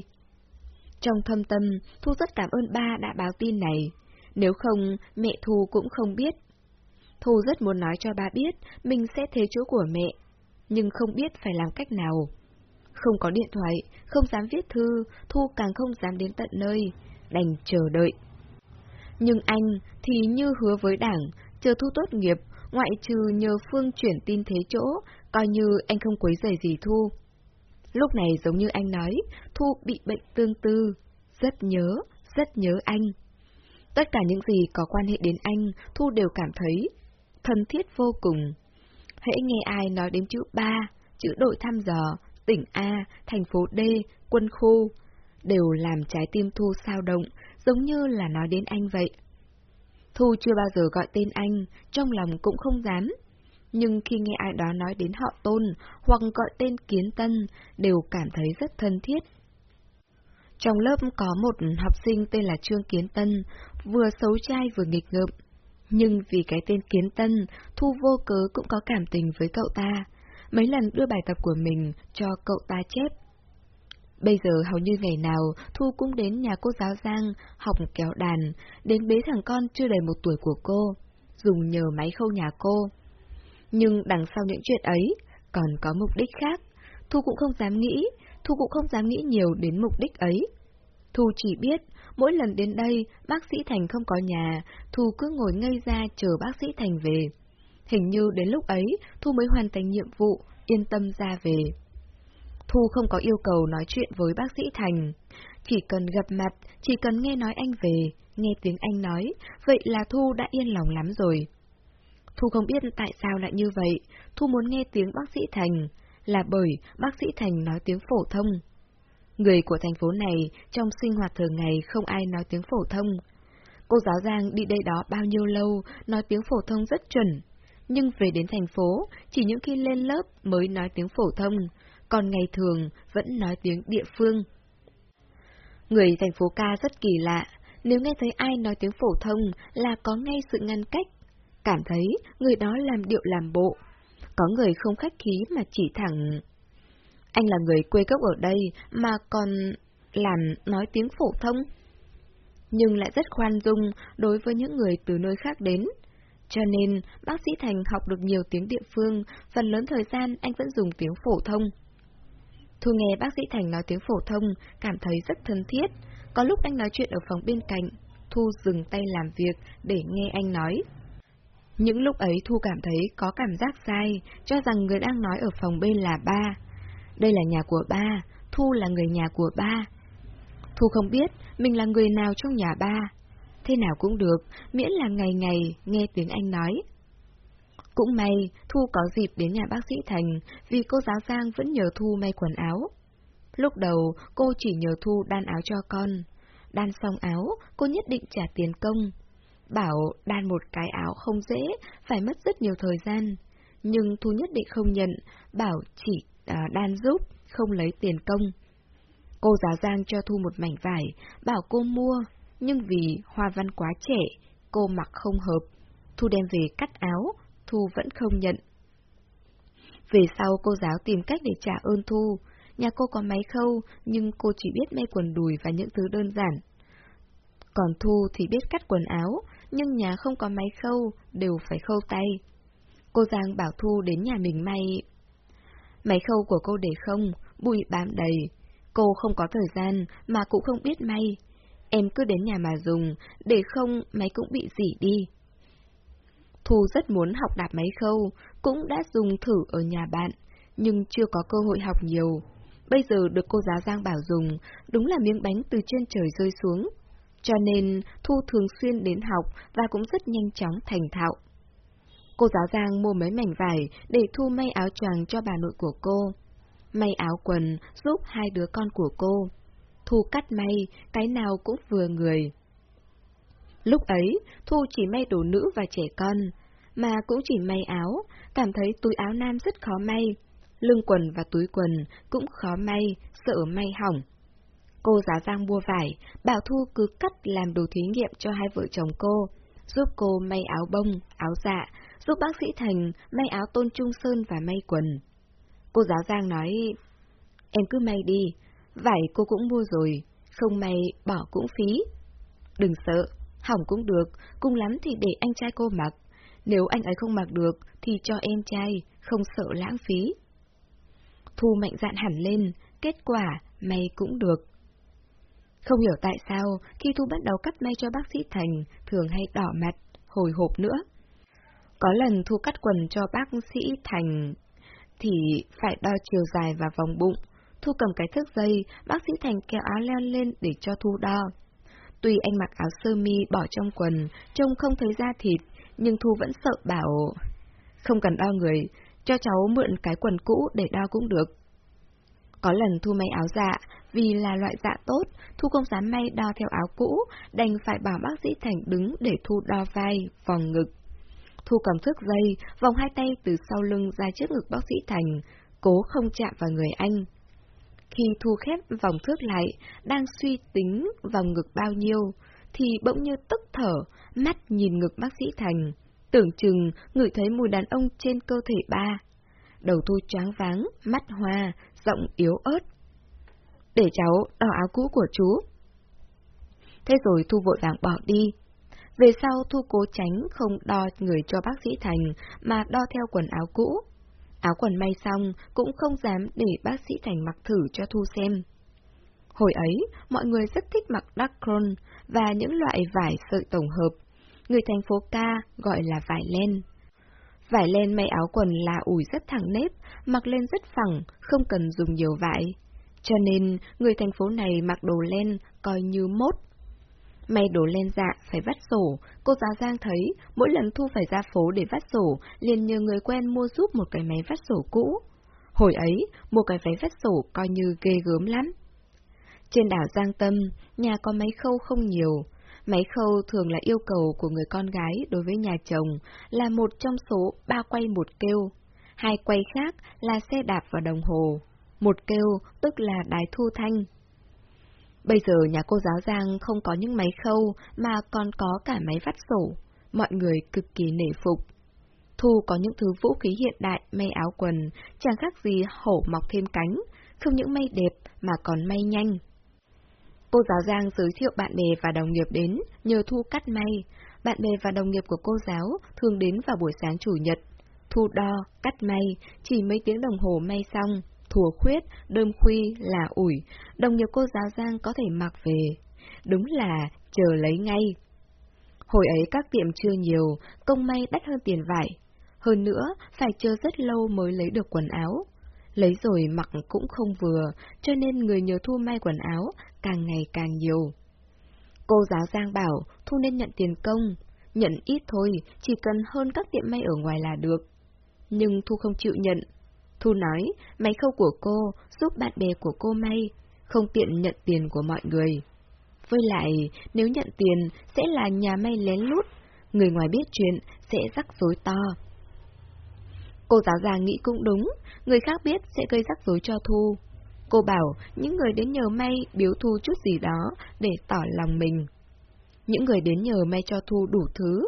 Trong thâm tâm, Thu rất cảm ơn ba đã báo tin này, nếu không mẹ Thu cũng không biết. Thu rất muốn nói cho ba biết mình sẽ thế chỗ của mẹ, nhưng không biết phải làm cách nào. Không có điện thoại, không dám viết thư, Thu càng không dám đến tận nơi, đành chờ đợi. Nhưng anh thì như hứa với đảng, chờ Thu tốt nghiệp, ngoại trừ nhờ Phương chuyển tin thế chỗ, coi như anh không quấy rầy gì Thu. Lúc này giống như anh nói, Thu bị bệnh tương tư, rất nhớ, rất nhớ anh. Tất cả những gì có quan hệ đến anh, Thu đều cảm thấy thân thiết vô cùng. Hãy nghe ai nói đến chữ ba, chữ đội thăm dò, tỉnh A, thành phố D, quân khu, đều làm trái tim Thu sao động, giống như là nói đến anh vậy. Thu chưa bao giờ gọi tên anh, trong lòng cũng không dám. Nhưng khi nghe ai đó nói đến họ tôn hoặc gọi tên kiến tân, đều cảm thấy rất thân thiết. Trong lớp có một học sinh tên là Trương Kiến Tân, vừa xấu trai vừa nghịch ngợm. Nhưng vì cái tên Kiến Tân, Thu vô cớ cũng có cảm tình với cậu ta. Mấy lần đưa bài tập của mình cho cậu ta chép. Bây giờ hầu như ngày nào, Thu cũng đến nhà cô giáo Giang học kéo đàn, đến bế thằng con chưa đầy một tuổi của cô, dùng nhờ máy khâu nhà cô. Nhưng đằng sau những chuyện ấy, còn có mục đích khác. Thu cũng không dám nghĩ, Thu cũng không dám nghĩ nhiều đến mục đích ấy. Thu chỉ biết, mỗi lần đến đây, bác sĩ Thành không có nhà, Thu cứ ngồi ngây ra chờ bác sĩ Thành về. Hình như đến lúc ấy, Thu mới hoàn thành nhiệm vụ, yên tâm ra về. Thu không có yêu cầu nói chuyện với bác sĩ Thành. Chỉ cần gặp mặt, chỉ cần nghe nói anh về, nghe tiếng anh nói, vậy là Thu đã yên lòng lắm rồi. Thu không biết tại sao lại như vậy, Thu muốn nghe tiếng bác sĩ Thành, là bởi bác sĩ Thành nói tiếng phổ thông. Người của thành phố này trong sinh hoạt thường ngày không ai nói tiếng phổ thông. Cô giáo Giang đi đây đó bao nhiêu lâu, nói tiếng phổ thông rất chuẩn. Nhưng về đến thành phố, chỉ những khi lên lớp mới nói tiếng phổ thông, còn ngày thường vẫn nói tiếng địa phương. Người thành phố ca rất kỳ lạ, nếu nghe thấy ai nói tiếng phổ thông là có ngay sự ngăn cách, cảm thấy người đó làm điệu làm bộ. Có người không khách khí mà chỉ thẳng. Anh là người quê gốc ở đây mà còn làm nói tiếng phổ thông. Nhưng lại rất khoan dung đối với những người từ nơi khác đến. Cho nên, bác sĩ Thành học được nhiều tiếng địa phương, phần lớn thời gian anh vẫn dùng tiếng phổ thông. Thu nghe bác sĩ Thành nói tiếng phổ thông, cảm thấy rất thân thiết. Có lúc anh nói chuyện ở phòng bên cạnh, Thu dừng tay làm việc để nghe anh nói. Những lúc ấy Thu cảm thấy có cảm giác sai, cho rằng người đang nói ở phòng bên là ba. Đây là nhà của ba, Thu là người nhà của ba. Thu không biết mình là người nào trong nhà ba. Thế nào cũng được, miễn là ngày ngày nghe tiếng anh nói. Cũng may, Thu có dịp đến nhà bác sĩ Thành, vì cô giáo Giang vẫn nhờ Thu may quần áo. Lúc đầu, cô chỉ nhờ Thu đan áo cho con. Đan xong áo, cô nhất định trả tiền công. Bảo đan một cái áo không dễ, phải mất rất nhiều thời gian. Nhưng Thu nhất định không nhận, bảo chỉ à, đan giúp, không lấy tiền công. Cô giáo Giang cho Thu một mảnh vải, bảo cô mua, nhưng vì hoa văn quá trẻ, cô mặc không hợp. Thu đem về cắt áo, Thu vẫn không nhận. Về sau cô giáo tìm cách để trả ơn Thu. Nhà cô có máy khâu, nhưng cô chỉ biết may quần đùi và những thứ đơn giản. Còn Thu thì biết cắt quần áo, nhưng nhà không có máy khâu, đều phải khâu tay. Cô Giang bảo Thu đến nhà mình may. Máy khâu của cô để không, bụi bám đầy. Cô không có thời gian, mà cũng không biết may. Em cứ đến nhà mà dùng, để không máy cũng bị dỉ đi. Thu rất muốn học đạp máy khâu, cũng đã dùng thử ở nhà bạn, nhưng chưa có cơ hội học nhiều. Bây giờ được cô giáo Giang bảo dùng, đúng là miếng bánh từ trên trời rơi xuống. Cho nên Thu thường xuyên đến học và cũng rất nhanh chóng thành thạo. Cô giáo Giang mua mấy mảnh vải để Thu may áo choàng cho bà nội của cô. May áo quần giúp hai đứa con của cô. Thu cắt may, cái nào cũng vừa người. Lúc ấy, Thu chỉ may đồ nữ và trẻ con, mà cũng chỉ may áo, cảm thấy túi áo nam rất khó may. Lưng quần và túi quần cũng khó may, sợ may hỏng. Cô giáo Giang mua vải, bảo Thu cứ cắt làm đồ thí nghiệm cho hai vợ chồng cô, giúp cô may áo bông, áo dạ, giúp bác sĩ Thành may áo tôn trung sơn và may quần. Cô giáo Giang nói, em cứ may đi, vải cô cũng mua rồi, không may bỏ cũng phí. Đừng sợ, hỏng cũng được, cùng lắm thì để anh trai cô mặc. Nếu anh ấy không mặc được, thì cho em trai, không sợ lãng phí. Thu mạnh dạn hẳn lên, kết quả may cũng được. Không hiểu tại sao, khi Thu bắt đầu cắt may cho bác sĩ Thành, thường hay đỏ mặt, hồi hộp nữa. Có lần Thu cắt quần cho bác sĩ Thành, thì phải đo chiều dài và vòng bụng. Thu cầm cái thước dây, bác sĩ Thành kéo áo leo lên để cho Thu đo. Tuy anh mặc áo sơ mi bỏ trong quần, trông không thấy da thịt, nhưng Thu vẫn sợ bảo... Không cần đo người, cho cháu mượn cái quần cũ để đo cũng được. Có lần Thu may áo dạ, vì là loại dạ tốt, Thu không dám may đo theo áo cũ, đành phải bảo bác sĩ Thành đứng để Thu đo vai, vòng ngực. Thu cầm thước dây, vòng hai tay từ sau lưng ra trước ngực bác sĩ Thành, cố không chạm vào người anh. Khi Thu khép vòng thước lại, đang suy tính vòng ngực bao nhiêu, thì bỗng như tức thở, mắt nhìn ngực bác sĩ Thành, tưởng chừng ngửi thấy mùi đàn ông trên cơ thể ba. Đầu Thu choáng váng, mắt hoa, giọng yếu ớt. Để cháu đo áo cũ của chú. Thế rồi Thu vội vàng bỏ đi. Về sau Thu cố tránh không đo người cho bác sĩ Thành, mà đo theo quần áo cũ. Áo quần may xong cũng không dám để bác sĩ Thành mặc thử cho Thu xem. Hồi ấy, mọi người rất thích mặc Dacron và những loại vải sợi tổng hợp. Người thành phố ca gọi là vải len. Vải len may áo quần là ủi rất thẳng nếp, mặc lên rất phẳng, không cần dùng nhiều vải. Cho nên, người thành phố này mặc đồ len coi như mốt. May đồ len dạ phải vắt sổ, cô giáo Giang thấy mỗi lần Thu phải ra phố để vắt sổ, liền nhờ người quen mua giúp một cái máy vắt sổ cũ. Hồi ấy, một cái váy vắt sổ coi như ghê gớm lắm. Trên đảo Giang Tâm, nhà có máy khâu không nhiều. Máy khâu thường là yêu cầu của người con gái đối với nhà chồng, là một trong số ba quay một kêu. Hai quay khác là xe đạp và đồng hồ. Một kêu tức là đài thu thanh. Bây giờ nhà cô giáo Giang không có những máy khâu mà còn có cả máy vắt sổ. Mọi người cực kỳ nể phục. Thu có những thứ vũ khí hiện đại may áo quần, chẳng khác gì hổ mọc thêm cánh, không những may đẹp mà còn may nhanh. Cô giáo Giang giới thiệu bạn bè và đồng nghiệp đến, nhờ Thu cắt may. Bạn bè và đồng nghiệp của cô giáo thường đến vào buổi sáng chủ nhật. Thu đo, cắt may, chỉ mấy tiếng đồng hồ may xong, thùa khuyết, đơm khuy, là ủi, đồng nghiệp cô giáo Giang có thể mặc về. Đúng là chờ lấy ngay. Hồi ấy các tiệm chưa nhiều, công may đắt hơn tiền vải. Hơn nữa, phải chờ rất lâu mới lấy được quần áo. Lấy rồi mặc cũng không vừa, cho nên người nhờ Thu may quần áo càng ngày càng nhiều. Cô giáo Giang bảo Thu nên nhận tiền công, nhận ít thôi, chỉ cần hơn các tiệm may ở ngoài là được. Nhưng Thu không chịu nhận. Thu nói, máy khâu của cô giúp bạn bè của cô may, không tiện nhận tiền của mọi người. Với lại, nếu nhận tiền sẽ là nhà may lén lút, người ngoài biết chuyện sẽ rắc rối to. Cô giáo già nghĩ cũng đúng, người khác biết sẽ gây rắc rối cho Thu. Cô bảo những người đến nhờ may biếu Thu chút gì đó để tỏ lòng mình. Những người đến nhờ may cho Thu đủ thứ,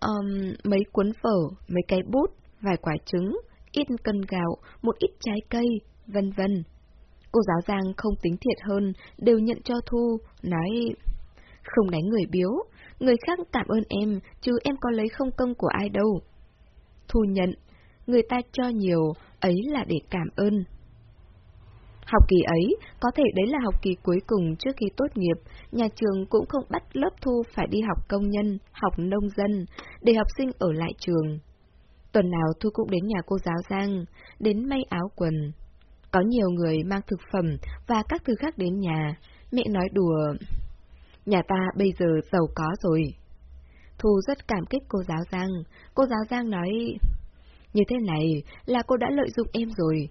um, mấy cuốn phở, mấy cái bút, vài quả trứng, ít cân gạo, một ít trái cây, vân vân. Cô giáo Giang không tính thiệt hơn, đều nhận cho Thu, nói không đánh người biếu, người khác cảm ơn em, chứ em có lấy không công của ai đâu. Thu nhận, người ta cho nhiều, ấy là để cảm ơn. Học kỳ ấy, có thể đấy là học kỳ cuối cùng trước khi tốt nghiệp, nhà trường cũng không bắt lớp thu phải đi học công nhân, học nông dân, để học sinh ở lại trường. Tuần nào Thu cũng đến nhà cô giáo Giang, đến may áo quần. Có nhiều người mang thực phẩm và các thứ khác đến nhà, mẹ nói đùa. Nhà ta bây giờ giàu có rồi. Thu rất cảm kích cô giáo Giang, cô giáo Giang nói... Như thế này là cô đã lợi dụng em rồi.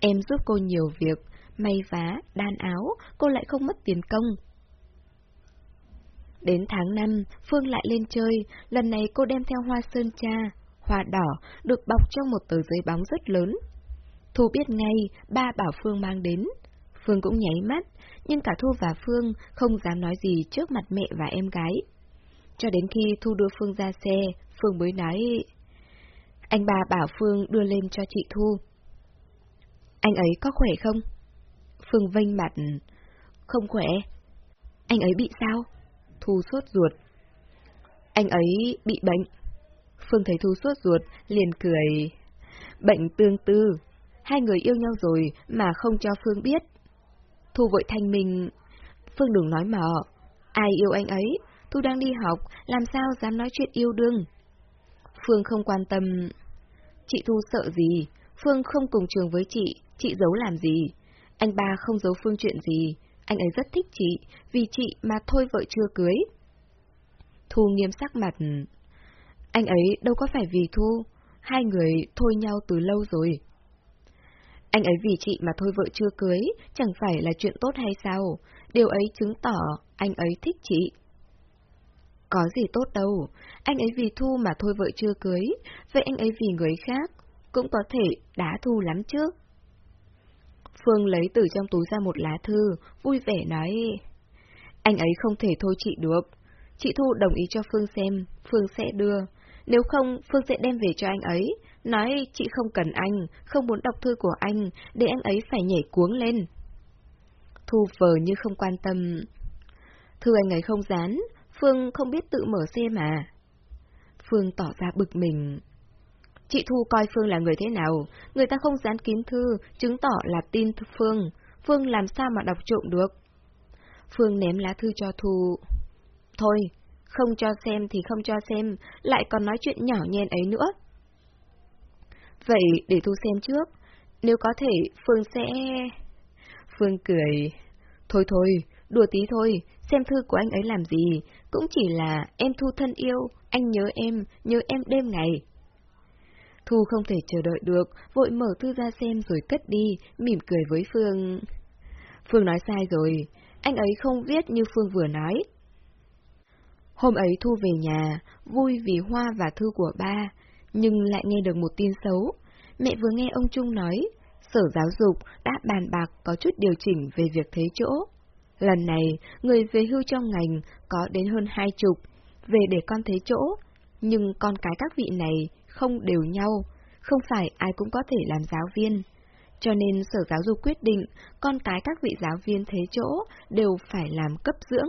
Em giúp cô nhiều việc, may vá, đan áo, cô lại không mất tiền công. Đến tháng 5, Phương lại lên chơi, lần này cô đem theo hoa sơn cha, hoa đỏ, được bọc trong một tờ giấy bóng rất lớn. Thu biết ngay, ba bảo Phương mang đến. Phương cũng nháy mắt, nhưng cả Thu và Phương không dám nói gì trước mặt mẹ và em gái. Cho đến khi Thu đưa Phương ra xe, Phương mới nói... Anh bà bảo Phương đưa lên cho chị Thu. Anh ấy có khỏe không? Phương vênh mặt. Không khỏe. Anh ấy bị sao? Thu sốt ruột. Anh ấy bị bệnh. Phương thấy Thu suốt ruột, liền cười. Bệnh tương tư. Hai người yêu nhau rồi mà không cho Phương biết. Thu vội thanh minh. Phương đừng nói mỏ, Ai yêu anh ấy? Thu đang đi học, làm sao dám nói chuyện yêu đương? Phương không quan tâm. Chị Thu sợ gì? Phương không cùng trường với chị, chị giấu làm gì? Anh ba không giấu Phương chuyện gì, anh ấy rất thích chị, vì chị mà thôi vợ chưa cưới. Thu nghiêm sắc mặt. Anh ấy đâu có phải vì Thu, hai người thôi nhau từ lâu rồi. Anh ấy vì chị mà thôi vợ chưa cưới, chẳng phải là chuyện tốt hay sao? Điều ấy chứng tỏ anh ấy thích chị. Có gì tốt đâu, anh ấy vì Thu mà thôi vợ chưa cưới, vậy anh ấy vì người khác, cũng có thể đá Thu lắm chứ. Phương lấy từ trong túi ra một lá thư, vui vẻ nói, anh ấy không thể thôi chị được, chị Thu đồng ý cho Phương xem, Phương sẽ đưa. Nếu không, Phương sẽ đem về cho anh ấy, nói chị không cần anh, không muốn đọc thư của anh, để anh ấy phải nhảy cuống lên. Thu vờ như không quan tâm. Thư anh ấy không dán, Phương không biết tự mở xe mà. Phương tỏ ra bực mình. Chị Thu coi Phương là người thế nào, người ta không dán kín thư, chứng tỏ là tin Phương. Phương làm sao mà đọc trộm được? Phương ném lá thư cho Thu. Thôi, không cho xem thì không cho xem, lại còn nói chuyện nhỏ nhen ấy nữa. Vậy để Thu xem trước, nếu có thể Phương sẽ... Phương cười. Thôi thôi, đùa tí thôi, xem thư của anh ấy làm gì, cũng chỉ là em Thu thân yêu, anh nhớ em, nhớ em đêm ngày. Thu không thể chờ đợi được, vội mở thư ra xem rồi cất đi, mỉm cười với Phương. Phương nói sai rồi, anh ấy không viết như Phương vừa nói. Hôm ấy Thu về nhà, vui vì hoa và thư của ba, nhưng lại nghe được một tin xấu. Mẹ vừa nghe ông Trung nói, Sở Giáo dục đã bàn bạc có chút điều chỉnh về việc thế chỗ. Lần này, người về hưu trong ngành có đến hơn hai chục, về để con thế chỗ, nhưng con cái các vị này không đều nhau, không phải ai cũng có thể làm giáo viên. Cho nên Sở Giáo dục quyết định con cái các vị giáo viên thế chỗ đều phải làm cấp dưỡng